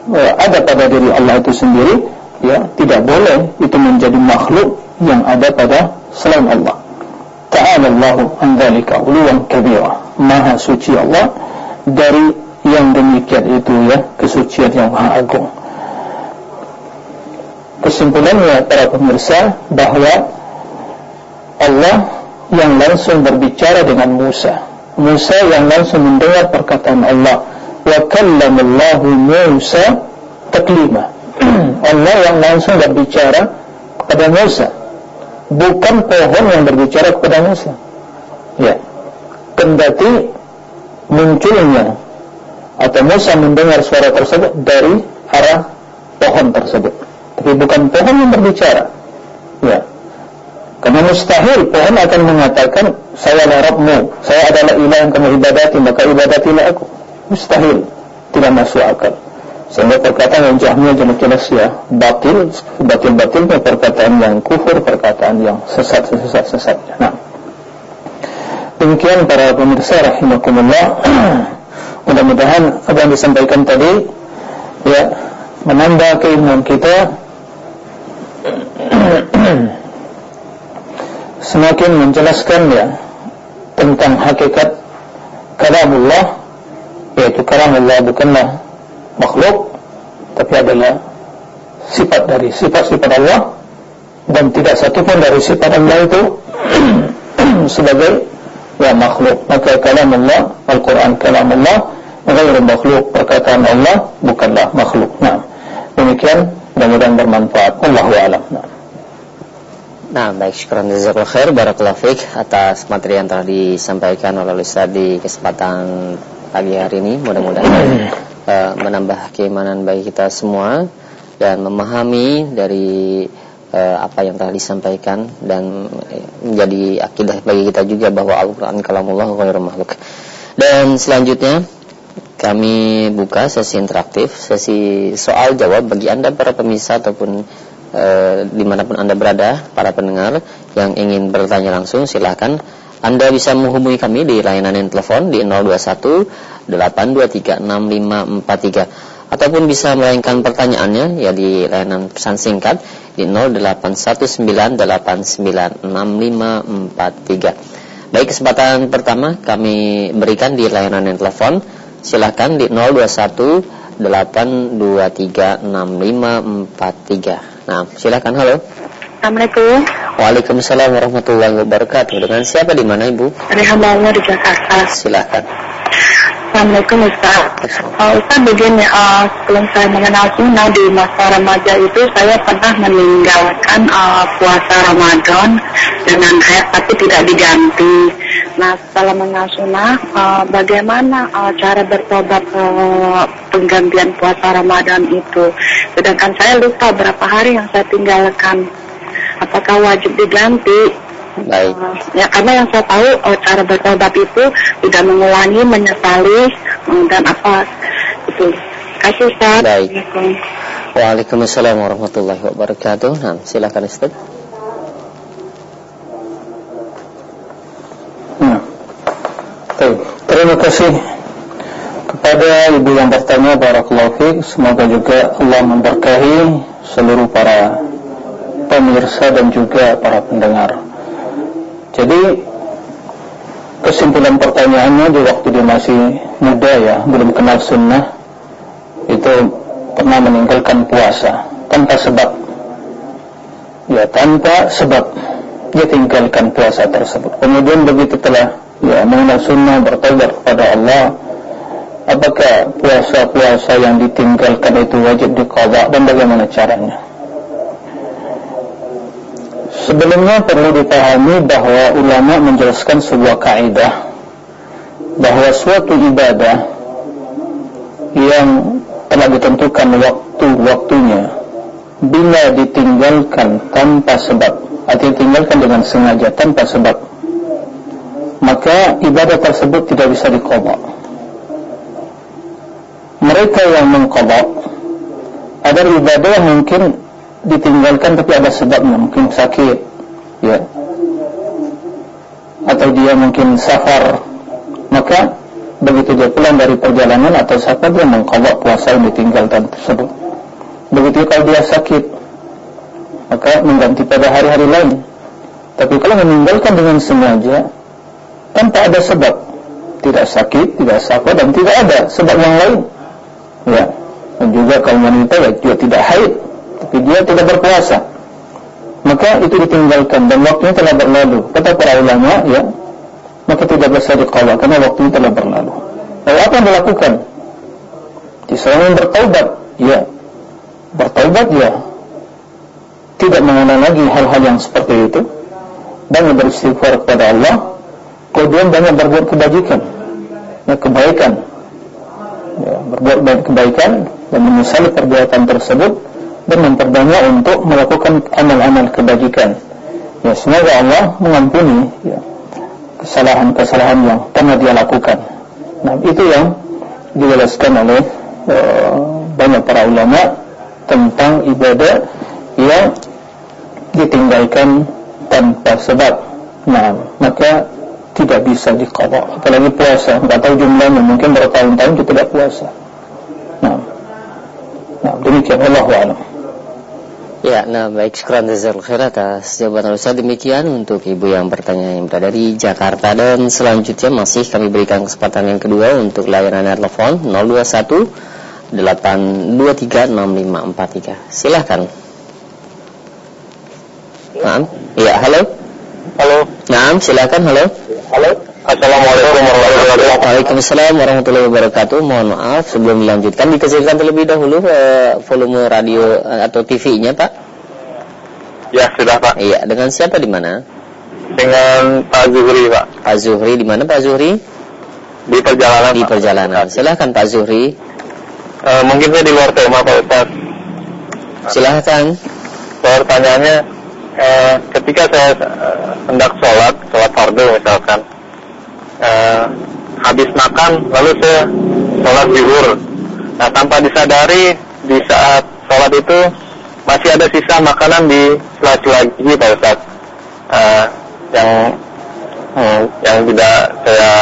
uh, ada pada diri Allah itu sendiri, ya tidak boleh itu menjadi makhluk yang ada pada selain Allah. Ta'ala Allahu an dzalika uluwan kabira. Maha suci Allah dari yang demikian itu ya kesucian yang maha agung. Kesimpulannya para pemirsa bahawa Allah yang langsung berbicara dengan Musa. Musa yang langsung mendengar perkataan Allah. Wa kallamallahu Musa taklima. Allah yang langsung berbicara kepada Musa bukan pohon yang berbicara kepada Musa. Ya. Kendati munculnya atau Musa mendengar suara tersebut dari arah pohon tersebut. Tapi bukan pohon yang berbicara. Ya. Karena mustahil pohon akan mengatakan saya adalah Rabbmu. Saya adalah ilah yang kamu ibadati maka ibadatilah aku. Mustahil. Tidak masuk akal sehingga perkataan yang jahmiah jelas-jelas ya batil batil-batilnya perkataan yang kufur perkataan yang sesat-sesat-sesatnya nah. Demikian para pemirsa rahimakumullah. Mudah-mudahan apa yang disampaikan tadi Ya Menambah keilmuan kita. Semakin menjelaskan ya Tentang hakikat Kalamullah Yaitu kalamullah bukanlah Makhluk Tapi adalah Sifat dari sifat-sifat Allah Dan tidak satu pun dari sifat Allah itu Sebagai wa makhluk maka kalam Allah Al-Quran kalam Allah Gairu makhluk perkataan Allah bukanlah makhluk nah demikian mudah-mudahan bermanfaat Allahu alam nah. Nah, baik, syukuran jazakallahu khair barakallahu fiik atas materi yang telah disampaikan oleh Ustaz di kesempatan pagi hari ini. Mudah-mudahan uh, menambah keimanan bagi kita semua dan memahami dari uh, apa yang telah disampaikan dan menjadi akidah bagi kita juga bahwa Al-Qur'an kalamullah ghairu makhluk. Dan selanjutnya kami buka sesi interaktif, sesi soal jawab bagi Anda para pemirsa ataupun e, dimanapun Anda berada, para pendengar yang ingin bertanya langsung silahkan Anda bisa menghubungi kami di layanan telepon di 021 823 6543 ataupun bisa melayangkan pertanyaannya ya di layanan pesan singkat di 0819896543. Baik kesempatan pertama kami berikan di layanan yang telepon silahkan di 0218236543. Nah, silahkan halo. Assalamualaikum. Waalaikumsalam warahmatullahi wabarakatuh. Dengan siapa di mana Ibu? Dari hamba Allah di Jakarta. Silahkan. Assalamualaikum Ustaz. Uh, Ustaz begini, uh, sebelum saya mengenal sunnah di masa remaja itu saya pernah meninggalkan uh, puasa Ramadan dengan haid tapi tidak diganti. Nah, setelah mengenal sunnah, uh, bagaimana uh, cara bertobat uh, penggantian puasa Ramadan itu? Sedangkan saya lupa berapa hari yang saya tinggalkan. Apakah wajib diganti? Baik. Ya karena yang saya tahu uh, cara bertobat itu tidak mengulangi, menyesali uh, dan apa itu. Kasih Ustaz. Baik. Waalaikumsalam warahmatullahi wabarakatuh. Nah, silakan Ustaz. Terima kasih kepada ibu yang bertanya Barakallahu Semoga juga Allah memberkahi seluruh para pemirsa dan juga para pendengar. Jadi kesimpulan pertanyaannya di waktu dia masih muda ya Belum kenal sunnah Itu pernah meninggalkan puasa. Tanpa sebab. Ya tanpa sebab Dia tinggalkan puasa tersebut. Kemudian begitu telah ya mengenal sunnah bertobat kepada Allah apakah puasa-puasa yang ditinggalkan itu wajib diqadha dan bagaimana caranya sebelumnya perlu dipahami bahawa ulama menjelaskan sebuah kaidah bahawa suatu ibadah yang telah ditentukan waktu-waktunya bila ditinggalkan tanpa sebab atau ditinggalkan dengan sengaja tanpa sebab maka ibadah tersebut tidak bisa diqadha. Mereka yang mengqadha ada ibadah yang mungkin ditinggalkan tapi ada sebabnya, mungkin sakit, ya. Atau dia mungkin safar. Maka begitu dia pulang dari perjalanan atau safar dia mengqadha puasa yang ditinggalkan tersebut. Begitu kalau dia sakit maka mengganti pada hari-hari lain. Tapi kalau meninggalkan dengan sengaja tanpa ada sebab tidak sakit, tidak sakit dan tidak ada sebab yang lain ya dan juga kaum wanita ya, juga tidak haid tapi dia tidak berpuasa. Maka itu ditinggalkan dan waktunya telah berlalu. Kata para ulama ya maka tidak bisa diqala karena waktunya telah berlalu. Lalu apa yang dilakukan? Seorang bertaubat ya. Bertaubat ya. Tidak mengenal lagi hal-hal yang seperti itu. Dan beristighfar kepada Allah kemudian banyak berbuat kebajikan. Ya, kebaikan. Ya, berbuat kebaikan dan menyesali perbuatan tersebut dan memperbanyak untuk melakukan amal-amal kebajikan. Ya semoga Allah mengampuni ya, kesalahan-kesalahan yang pernah dia lakukan. Nah itu yang dijelaskan oleh uh, banyak para ulama tentang ibadah yang ditinggalkan tanpa sebab. Nah maka tidak bisa diqadha. Apalagi puasa. Enggak tahu jumlahnya. Mungkin bertahun-tahun kita tidak puasa. Nah. Nah demikian. Allah a'lam Ya, nah baik sekarang jazakallahu khair atas jawaban Ustaz demikian untuk ibu yang bertanya yang berada di Jakarta dan selanjutnya masih kami berikan kesempatan yang kedua untuk layanan telepon 021 823 6543. Silahkan. Nah, ya, halo. Halo. Nah, silakan, halo. Halo. Assalamualaikum warahmatullahi wabarakatuh. Waalaikumsalam warahmatullahi wabarakatuh. Mohon maaf sebelum dilanjutkan dikecilkan terlebih dahulu uh, volume radio uh, atau TV-nya, Pak. Ya, sudah, Pak. Iya, dengan siapa di mana? Dengan Pak Zuhri, Pak. Pak Zuhri di mana, Pak Zuhri? Di perjalanan. Di Pak. perjalanan. Silahkan Pak Zuhri. Uh, mungkin saya di luar tema, Pak Ustaz. Silahkan. Pertanyaannya, uh, ketika saya uh, hendak sholat, sholat fardu misalkan, uh, habis makan lalu saya sholat zuhur. Nah tanpa disadari di saat sholat itu masih ada sisa makanan di sela-sela gigi Pak Ustaz. Uh, yang hmm, yang tidak saya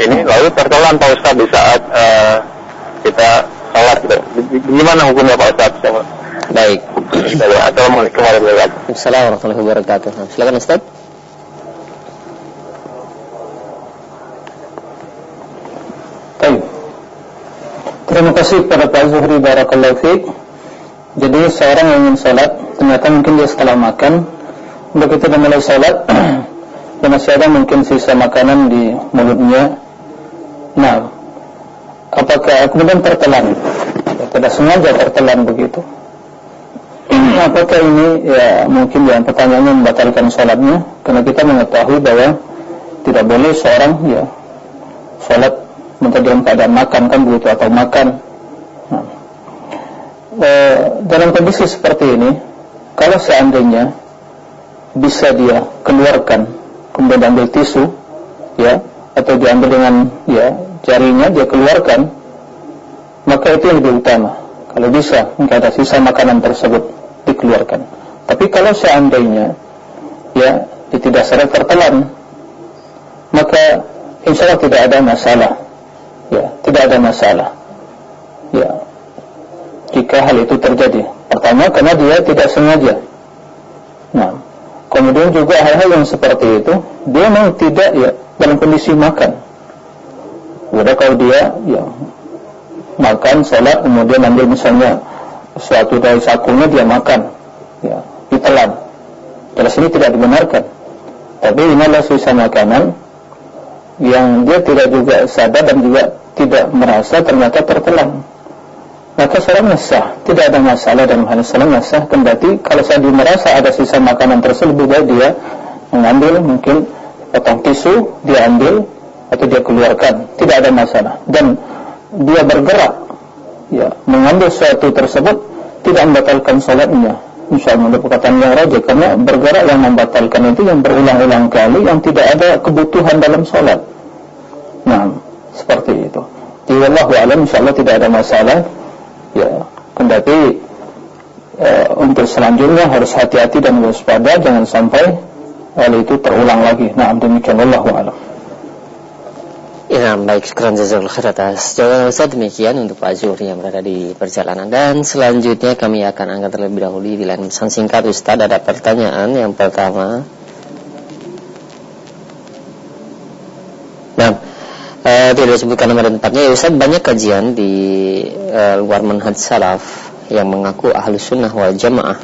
ini lalu tertelan Pak Ustaz di saat uh, kita sholat. Gimana hukumnya Pak Ustaz? Baik. Assalamualaikum warahmatullahi wabarakatuh. Assalamualaikum warahmatullahi wabarakatuh. Silakan Ustaz. Baik. Terima kasih kepada Pak Zuhri Barakallahu Fik. Jadi seorang yang ingin sholat Ternyata mungkin dia setelah makan. Begitu dia mulai sholat Dan masih ada mungkin sisa makanan di mulutnya. Nah Apakah kemudian tertelan? Tidak sengaja tertelan begitu. Apakah ini ya mungkin yang pertanyaannya membatalkan sholatnya Karena kita mengetahui bahwa tidak boleh seorang ya sholat menjadi dalam keadaan makan kan begitu atau makan. Nah. e, dalam kondisi seperti ini kalau seandainya bisa dia keluarkan kemudian ambil tisu ya atau diambil dengan ya jarinya dia keluarkan maka itu yang lebih utama. Kalau bisa enggak ada sisa makanan tersebut dikeluarkan. Tapi kalau seandainya ya tidak secara tertelan maka insya Allah tidak ada masalah ya tidak ada masalah. Ya. Jika hal itu terjadi. Pertama karena dia tidak sengaja. Nah kemudian juga hal-hal yang seperti itu dia memang tidak ya dalam kondisi makan. Udah kalau dia ya makan, sholat, kemudian ambil misalnya suatu dari sakunya dia makan, ya ditelan. Jelas ini tidak dibenarkan. Tapi ini adalah sisa makanan yang dia tidak juga sadar dan juga tidak merasa ternyata tertelan. Maka salam nasah, tidak ada masalah dalam hal salam nasah. Kendati kalau saya merasa ada sisa makanan tersebut, lebih baik dia mengambil mungkin potong tisu, dia ambil atau dia keluarkan, tidak ada masalah. Dan dia bergerak, ya mengambil sesuatu tersebut tidak membatalkan salatnya. Insyaallah menurut perkataan yang raja karena bergerak yang membatalkan itu yang berulang-ulang kali yang tidak ada kebutuhan dalam salat. Nah, seperti itu. Jadi Allah alam insyaallah tidak ada masalah. Ya, kendati e, untuk selanjutnya harus hati-hati dan waspada jangan sampai hal itu terulang lagi. Nah, demikian Allah alam. Ya, baik, sekarang jazakallah khair atas jawaban Ustaz demikian untuk Pak Zuhri yang berada di perjalanan dan selanjutnya kami akan angkat terlebih dahulu di lain pesan singkat Ustaz ada pertanyaan yang pertama Nah, e, tidak disebutkan dan tempatnya ya Ustaz banyak kajian di e, luar manhaj salaf yang mengaku ahlu sunnah wal jamaah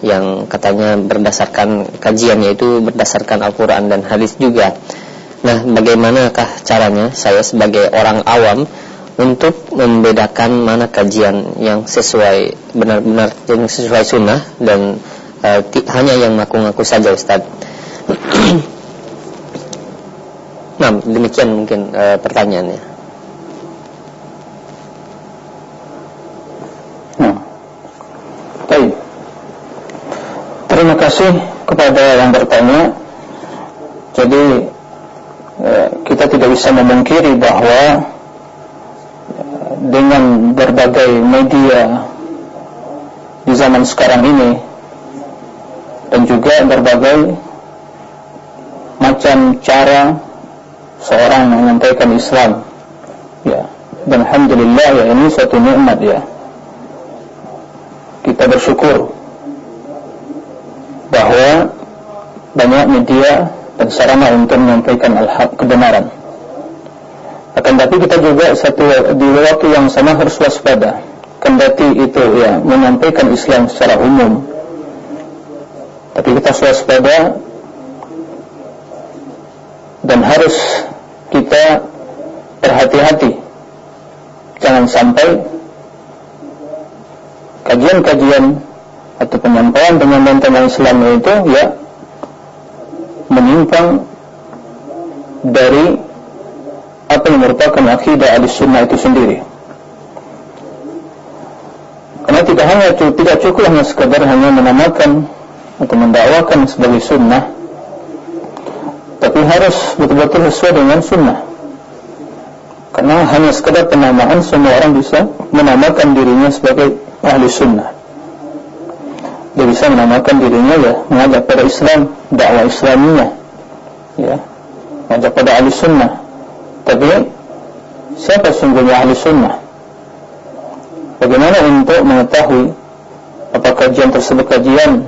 yang katanya berdasarkan kajiannya itu berdasarkan Al-Quran dan hadis juga Nah, bagaimanakah caranya saya sebagai orang awam untuk membedakan mana kajian yang sesuai benar-benar yang sesuai sunnah dan uh, hanya yang ngaku-ngaku saja Ustaz. Nah, demikian mungkin uh, pertanyaannya. Nah. Baik. Terima kasih kepada yang bertanya. Jadi Ya, kita tidak bisa memungkiri bahawa ya, dengan berbagai media di zaman sekarang ini dan juga berbagai macam cara seorang menyampaikan Islam ya dan alhamdulillah ya ini satu nikmat ya kita bersyukur bahawa banyak media dan sarana untuk menyampaikan al-haq kebenaran. Akan tapi kita juga satu di waktu yang sama harus waspada. Kendati itu ya menyampaikan Islam secara umum. Tapi kita waspada dan harus kita berhati-hati. Jangan sampai kajian-kajian atau penyampaian-penyampaian tentang Islam itu ya menyimpang dari apa yang merupakan akidah al-sunnah itu sendiri. Karena tidak hanya tidak cukup hanya sekadar hanya menamakan atau mendakwakan sebagai sunnah, tapi harus betul-betul sesuai dengan sunnah. Karena hanya sekadar penamaan semua orang bisa menamakan dirinya sebagai ahli sunnah. Dia bisa menamakan dirinya ya mengajak pada Islam dakwah Islamiyah ya mengajak pada ahli sunnah. Tapi siapa sungguhnya ahli sunnah? Bagaimana untuk mengetahui apa kajian tersebut kajian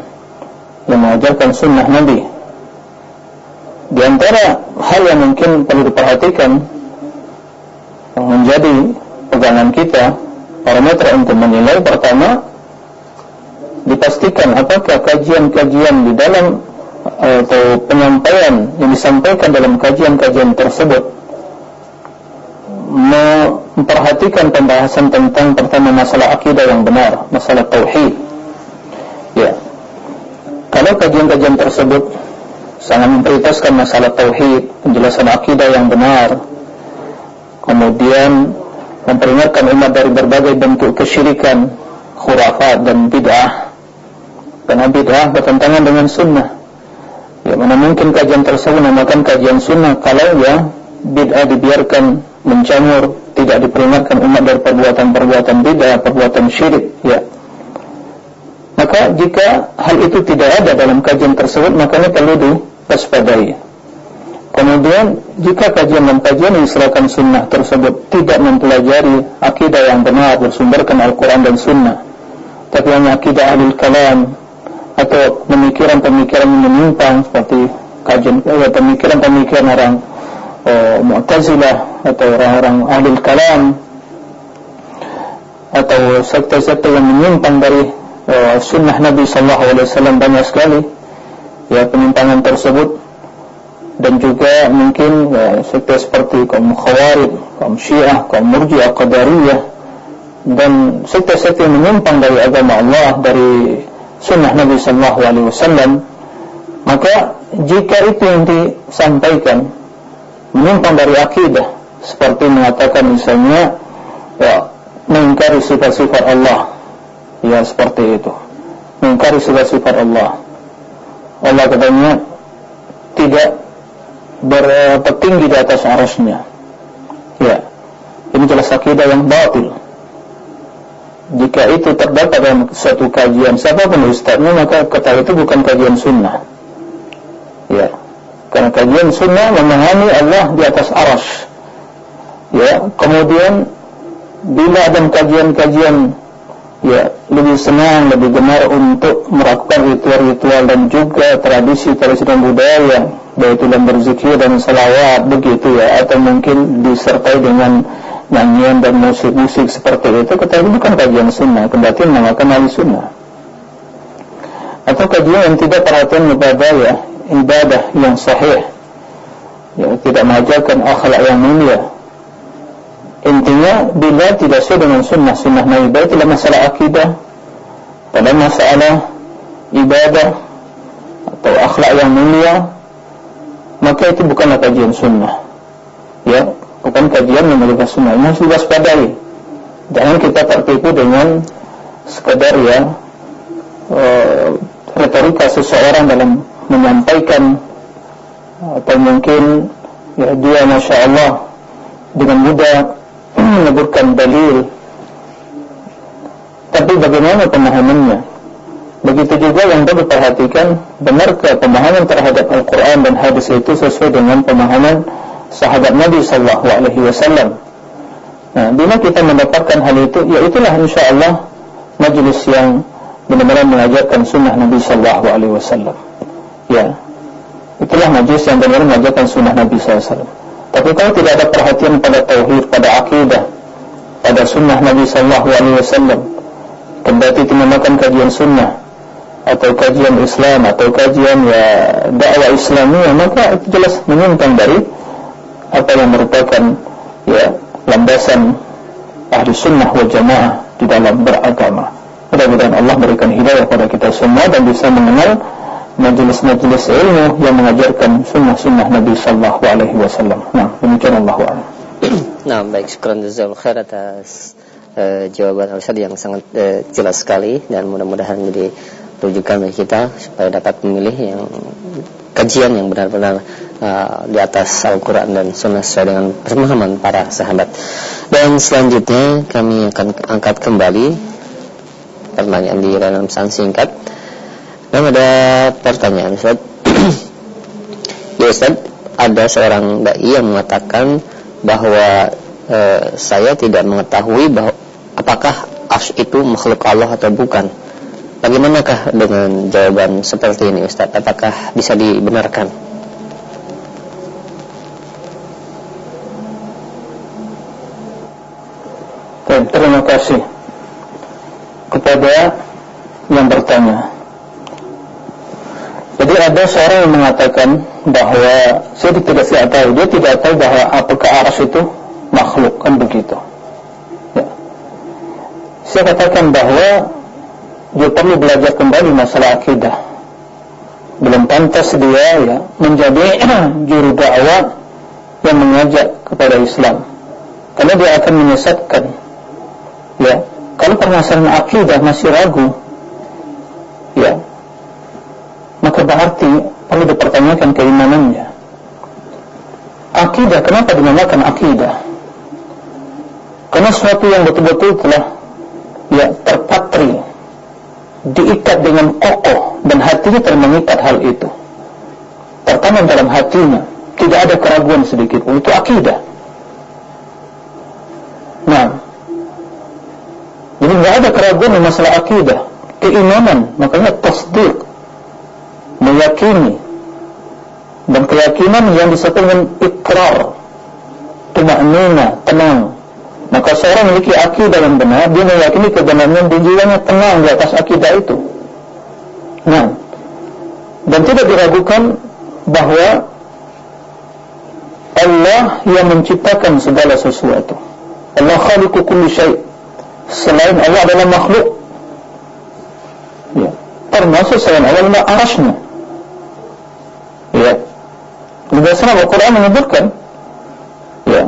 yang mengajarkan sunnah Nabi di antara hal yang mungkin perlu diperhatikan yang menjadi pegangan kita parameter untuk menilai pertama dipastikan apakah kajian-kajian di dalam atau penyampaian yang disampaikan dalam kajian-kajian tersebut memperhatikan pembahasan tentang pertama masalah akidah yang benar, masalah tauhid. Ya. Kalau kajian-kajian tersebut sangat memprioritaskan masalah tauhid, penjelasan akidah yang benar. Kemudian memperingatkan umat dari berbagai bentuk kesyirikan, khurafat dan bid'ah. Karena bid'ah bertentangan dengan sunnah. Ya mana mungkin kajian tersebut namakan kajian sunnah kalau ya bid'ah dibiarkan menjamur, tidak diperingatkan umat dari perbuatan-perbuatan bid'ah, perbuatan syirik, ya. Maka jika hal itu tidak ada dalam kajian tersebut, makanya perlu di waspadai. Kemudian jika kajian dan kajian diserahkan sunnah tersebut tidak mempelajari akidah yang benar bersumberkan Al-Quran dan sunnah tapi hanya akidah ahli kalam atau pemikiran-pemikiran menyimpang seperti kajian eh, pemikiran-pemikiran orang oh, Mu'tazilah atau orang-orang ahli kalam atau sekte-sekte yang menyimpang dari oh, sunnah Nabi sallallahu alaihi wasallam banyak sekali ya penyimpangan tersebut. Dan juga mungkin ya, sekte seperti kaum khawarij, kaum syiah, kaum murjiah, qadariyah dan sekte-sekte menyimpang dari agama Allah dari sunnah Nabi sallallahu alaihi wasallam maka jika itu yang disampaikan menyimpang dari akidah seperti mengatakan misalnya ya mengingkari sifat-sifat Allah ya seperti itu. Mengingkari sifat-sifat Allah Allah katanya tidak bertinggi di atas arasnya. Ya, ini jelas akidah yang batil. Jika itu terdapat dalam suatu kajian siapapun ustaznya maka kata itu bukan kajian sunnah. Ya, karena kajian sunnah memahami Allah di atas aras. Ya, kemudian bila ada kajian-kajian ya lebih senang, lebih gemar untuk melakukan ritual-ritual dan juga tradisi-tradisi dan budaya baik itu dalam berzikir dan salawat begitu ya. Atau mungkin disertai dengan nyanyian dan musik-musik seperti itu kata bukan kajian sunnah kendati menamakan ahli sunnah. Atau kajian yang tidak perhatian ibadah ya ibadah yang sahih? Ya tidak mengajarkan akhlak yang mulia Intinya bila tidak sesuai dengan sunnah sunnah Nabi baik dalam masalah akidah, dalam masalah ibadah atau akhlak yang mulia, maka itu bukanlah kajian sunnah. Ya, bukan kajian yang melibatkan sunnah. Ini harus diwaspadai. Jangan kita tertipu dengan sekadar ya uh, retorika seseorang dalam menyampaikan atau mungkin ya dia masya Allah dengan mudah menyebutkan dalil tapi bagaimana pemahamannya begitu juga yang perlu diperhatikan benarkah pemahaman terhadap Al-Quran dan hadis itu sesuai dengan pemahaman sahabat Nabi Wasallam. Nah, bila kita mendapatkan hal itu, ya itulah insya Allah majlis yang benar-benar mengajarkan sunnah Nabi Wasallam. Ya, itulah majlis yang benar-benar mengajarkan sunnah Nabi Wasallam. Tapi kalau tidak ada perhatian pada tauhid, pada akidah, pada sunnah Nabi sallallahu alaihi wasallam, itu memakan kajian sunnah atau kajian Islam atau kajian ya dakwah Islamiyah, maka itu jelas menyimpang dari apa yang merupakan ya landasan ahli sunnah wal jamaah di dalam beragama. Mudah-mudahan Allah berikan hidayah kepada kita semua dan bisa mengenal majlis-majlis ilmu yang mengajarkan sunnah-sunnah Nabi sallallahu alaihi wasallam. Nah, demikian Allah wa Nah, baik syukur jazakallahu khair atas uh, jawaban Ustaz yang sangat uh, jelas sekali dan mudah-mudahan menjadi rujukan bagi kita supaya dapat memilih yang kajian yang benar-benar uh, di atas Al-Quran dan Sunnah sesuai dengan pemahaman para sahabat. Dan selanjutnya kami akan angkat kembali pertanyaan di dalam pesan singkat. Dan ada pertanyaan Ustaz. Ya Ustaz Ada seorang da'i yang mengatakan Bahwa e, Saya tidak mengetahui bahwa Apakah as itu makhluk Allah atau bukan. Bagaimanakah dengan jawaban seperti ini Ustaz? Apakah bisa dibenarkan? Terima kasih. Kepada yang bertanya jadi ada seorang yang mengatakan bahawa saya tidak tidak tahu, dia tidak tahu bahawa apakah aras itu makhluk kan begitu. Ya. Saya katakan bahawa dia perlu belajar kembali masalah akidah. belum pantas dia ya menjadi juru dakwah yang mengajak kepada Islam karena dia akan menyesatkan ya kalau permasalahan akidah masih ragu ya maka berarti perlu dipertanyakan keimanannya. Akidah kenapa dinamakan akidah? Karena sesuatu yang betul-betul telah ya terpatri diikat dengan kokoh dan hatinya termengikat hal itu. Tertanam dalam hatinya tidak ada keraguan sedikit pun. Itu akidah. Nah jadi tidak ada keraguan masalah akidah keimanan makanya tasdik meyakini dan keyakinan yang disebut dengan ikrar tumaknina tenang Maka seorang memiliki akidah yang benar, dia meyakini kebenaran dan jiwanya tenang di atas akidah itu. Nah, dan tidak diragukan bahawa Allah yang menciptakan segala sesuatu. Allah khaliqu kulli syai'. Selain Allah adalah makhluk. Ya. Termasuk selain Allah adalah arasnya. Ya. Berdasarkan Al-Quran menyebutkan ya.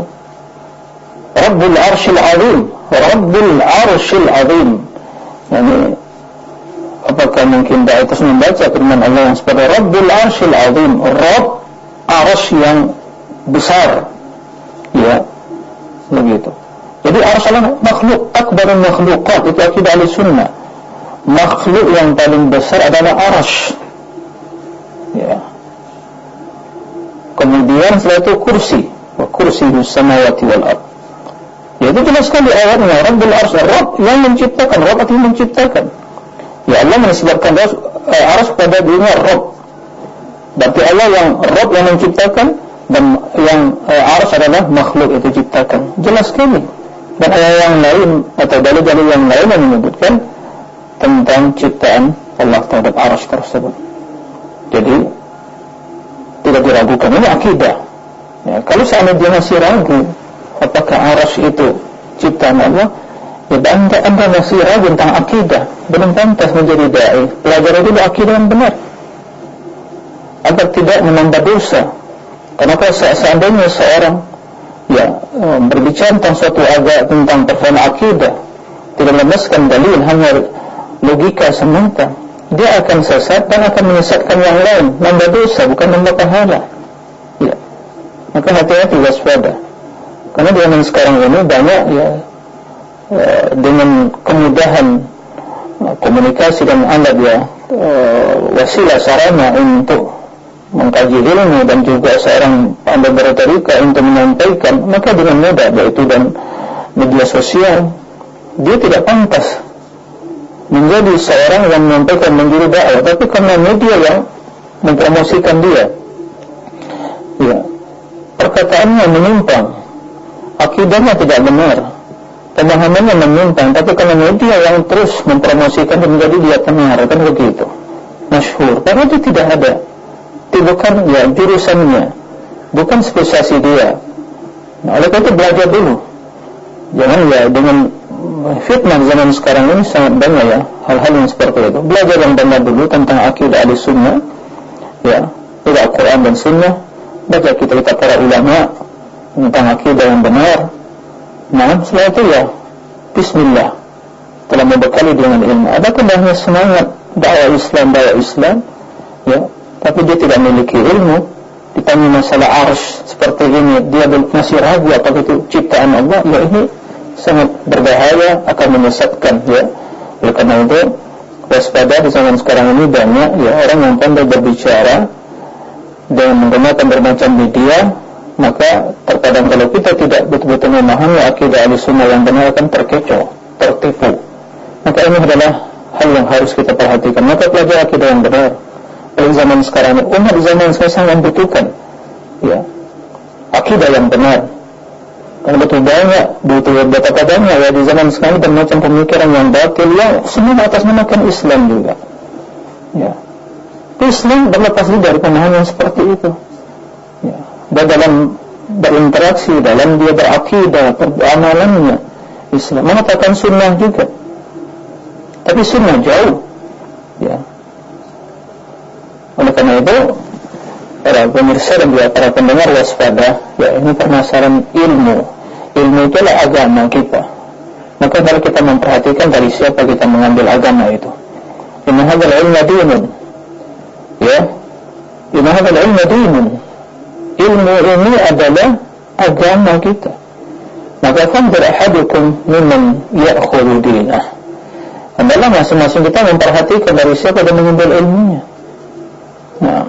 Rabbul Arshil Azim Rabbul Arshil Azim Yani Apakah mungkin Da'itus membaca firman Allah yang seperti Rabbul Arshil Azim Rabb Arsh yang besar Ya Begitu Jadi Arsh adalah makhluk Akbar makhlukat Itu akidah ahli sunnah Makhluk yang paling besar adalah Arsh Ya Kemudian setelah itu kursi. Kursi samawati wal ard. Ya itu jelas sekali ayatnya Rabbul Ars Rabb yang menciptakan. Rabb itu menciptakan. Ya Allah menisbatkan eh, Ars pada dirinya Rabb. Berarti Allah yang Rabb yang menciptakan Dan yang eh, Ars adalah makhluk itu ciptakan. Jelas sekali. Dan ayat yang lain Atau dalil-dalil yang lain yang menyebutkan Tentang ciptaan Allah terhadap Ars tersebut. Jadi Tidak diragukan Ini akidah. Ya, Kalau seandainya dia masih ragu apakah aras itu ciptaan Allah ya anda, anda masih ragu tentang akidah. Belum pantas menjadi da'i. Pelajari dulu akidah yang benar. Agar tidak menambah dosa. Kenapa seandainya seorang ya eh, berbicara tentang suatu agak tentang persoalan akidah tidak memasukkan dalil hanya logika semata dia akan sesat dan akan menyesatkan yang lain. Menambah dosa bukan menambah pahala. Ya. Maka hati-hati waspada. Karena zaman sekarang ini banyak ya, ya dengan kemudahan uh, komunikasi dan alat ya uh, wasilah sarana untuk mengkaji ilmu dan juga seorang pandai berretorika untuk menyampaikan maka dengan mudah yaitu dan media sosial dia tidak pantas menjadi seorang yang menyampaikan menjuru dakwah. Tapi karena media yang mempromosikan dia. Ya. Perkataannya menyimpang. Akidahnya tidak benar. Pemahamannya menyimpang. Tapi karena media yang terus mempromosikan menjadi dia benar kan begitu. Masyhur. Karena itu tidak ada. Itu bukan ya jurusannya. Bukan spesiasi dia. Nah, oleh itu belajar dulu. Jangan ya dengan fitnah zaman sekarang ini sangat banyak ya hal-hal yang seperti itu. Belajar yang benar dulu tentang akidah ahli sunnah ya tidak Quran dan sunnah. Baca kita-kita para ulama tentang akidah yang benar. Nah setelah itu ya bismillah. Telah membekali dengan ilmu. Ada kendahnya semangat dakwah Islam dakwah Islam ya tapi dia tidak memiliki ilmu ditanya masalah arsh seperti ini dia masih ragu apakah itu ciptaan Allah ya ini sangat berbahaya akan menyesatkan ya. Oleh karena itu waspada di zaman sekarang ini banyak ya orang yang pandai berbicara dan menggunakan bermacam media maka terkadang kalau kita tidak betul-betul memahami akidah al-sunnah yang benar akan terkecoh, tertipu. Maka ini adalah hal yang harus kita perhatikan. Maka pelajar akidah yang benar. Pada zaman sekarang umat zaman sekarang membutuhkan ya, akidah yang benar karena betul banyak butuh betapa banyak ya di zaman sekarang bermacam pemikiran yang batil yang semua atas namakan Islam juga. Ya. Islam berlepas dari pemahaman seperti itu. Dan dalam berinteraksi dalam dia berakidah beramalannya Islam mengatakan sunnah juga. Tapi sunnah jauh. Ya. Oleh karena itu, para pemirsa dan juga para pendengar waspada, ya ini permasalahan ilmu. Ilmu itu adalah agama kita. Maka kalau kita memperhatikan dari siapa kita mengambil agama itu. Inna hadzal ilmu dinun. Ya. Inna hadzal ilmu dinun. Ilmu ini adalah agama kita. Maka fanzur ahadukum mimman ya'khudhu dinah. Adalah masing-masing kita memperhatikan dari siapa yang mengambil ilmunya. Nah,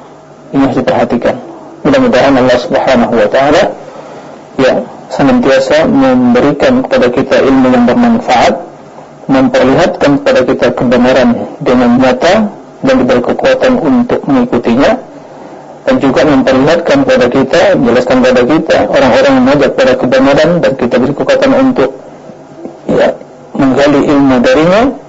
ini harus diperhatikan. Mudah-mudahan Allah Subhanahu wa taala ya senantiasa memberikan kepada kita ilmu yang bermanfaat, memperlihatkan kepada kita kebenaran dengan nyata dan diberi kekuatan untuk mengikutinya dan juga memperlihatkan kepada kita, menjelaskan kepada kita orang-orang yang mengajak kepada kebenaran dan kita beri kekuatan untuk ya menggali ilmu darinya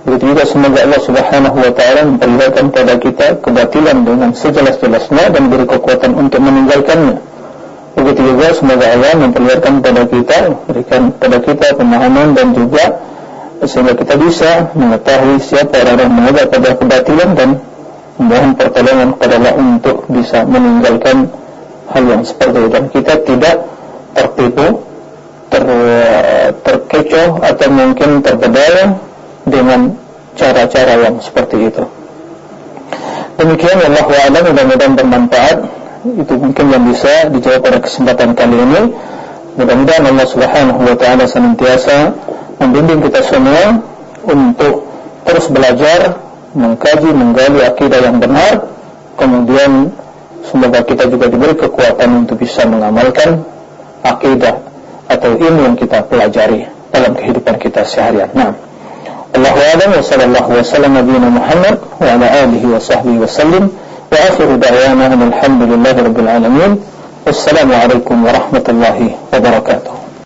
Begitu juga semoga Allah subhanahu wa ta'ala memperlihatkan kepada kita kebatilan dengan sejelas-jelasnya dan beri kekuatan untuk meninggalkannya. Begitu juga semoga Allah memperlihatkan kepada kita, berikan kepada kita pemahaman dan juga sehingga kita bisa mengetahui siapa orang yang mengajak kepada kebatilan dan mohon pertolongan kepada Allah untuk bisa meninggalkan hal yang seperti itu dan kita tidak tertipu, ter, terkecoh atau mungkin terbedaya dengan cara-cara yang seperti itu. Demikian Allah wa'ala mudah-mudahan bermanfaat. Itu mungkin yang bisa dijawab pada kesempatan kali ini. Mudah-mudahan Allah subhanahu wa ta'ala senantiasa Membimbing kita semua Untuk terus belajar Mengkaji, menggali akidah yang benar. Kemudian Semoga kita juga diberi kekuatan untuk bisa mengamalkan Akidah Atau ilmu yang kita pelajari Dalam kehidupan kita seharian. Nah الله أعلم وصلى الله وسلم نبينا محمد وعلى آله وصحبه وسلم. وآخر دعوانا أن الحمد لله رب العالمين. والسلام عليكم ورحمة الله وبركاته.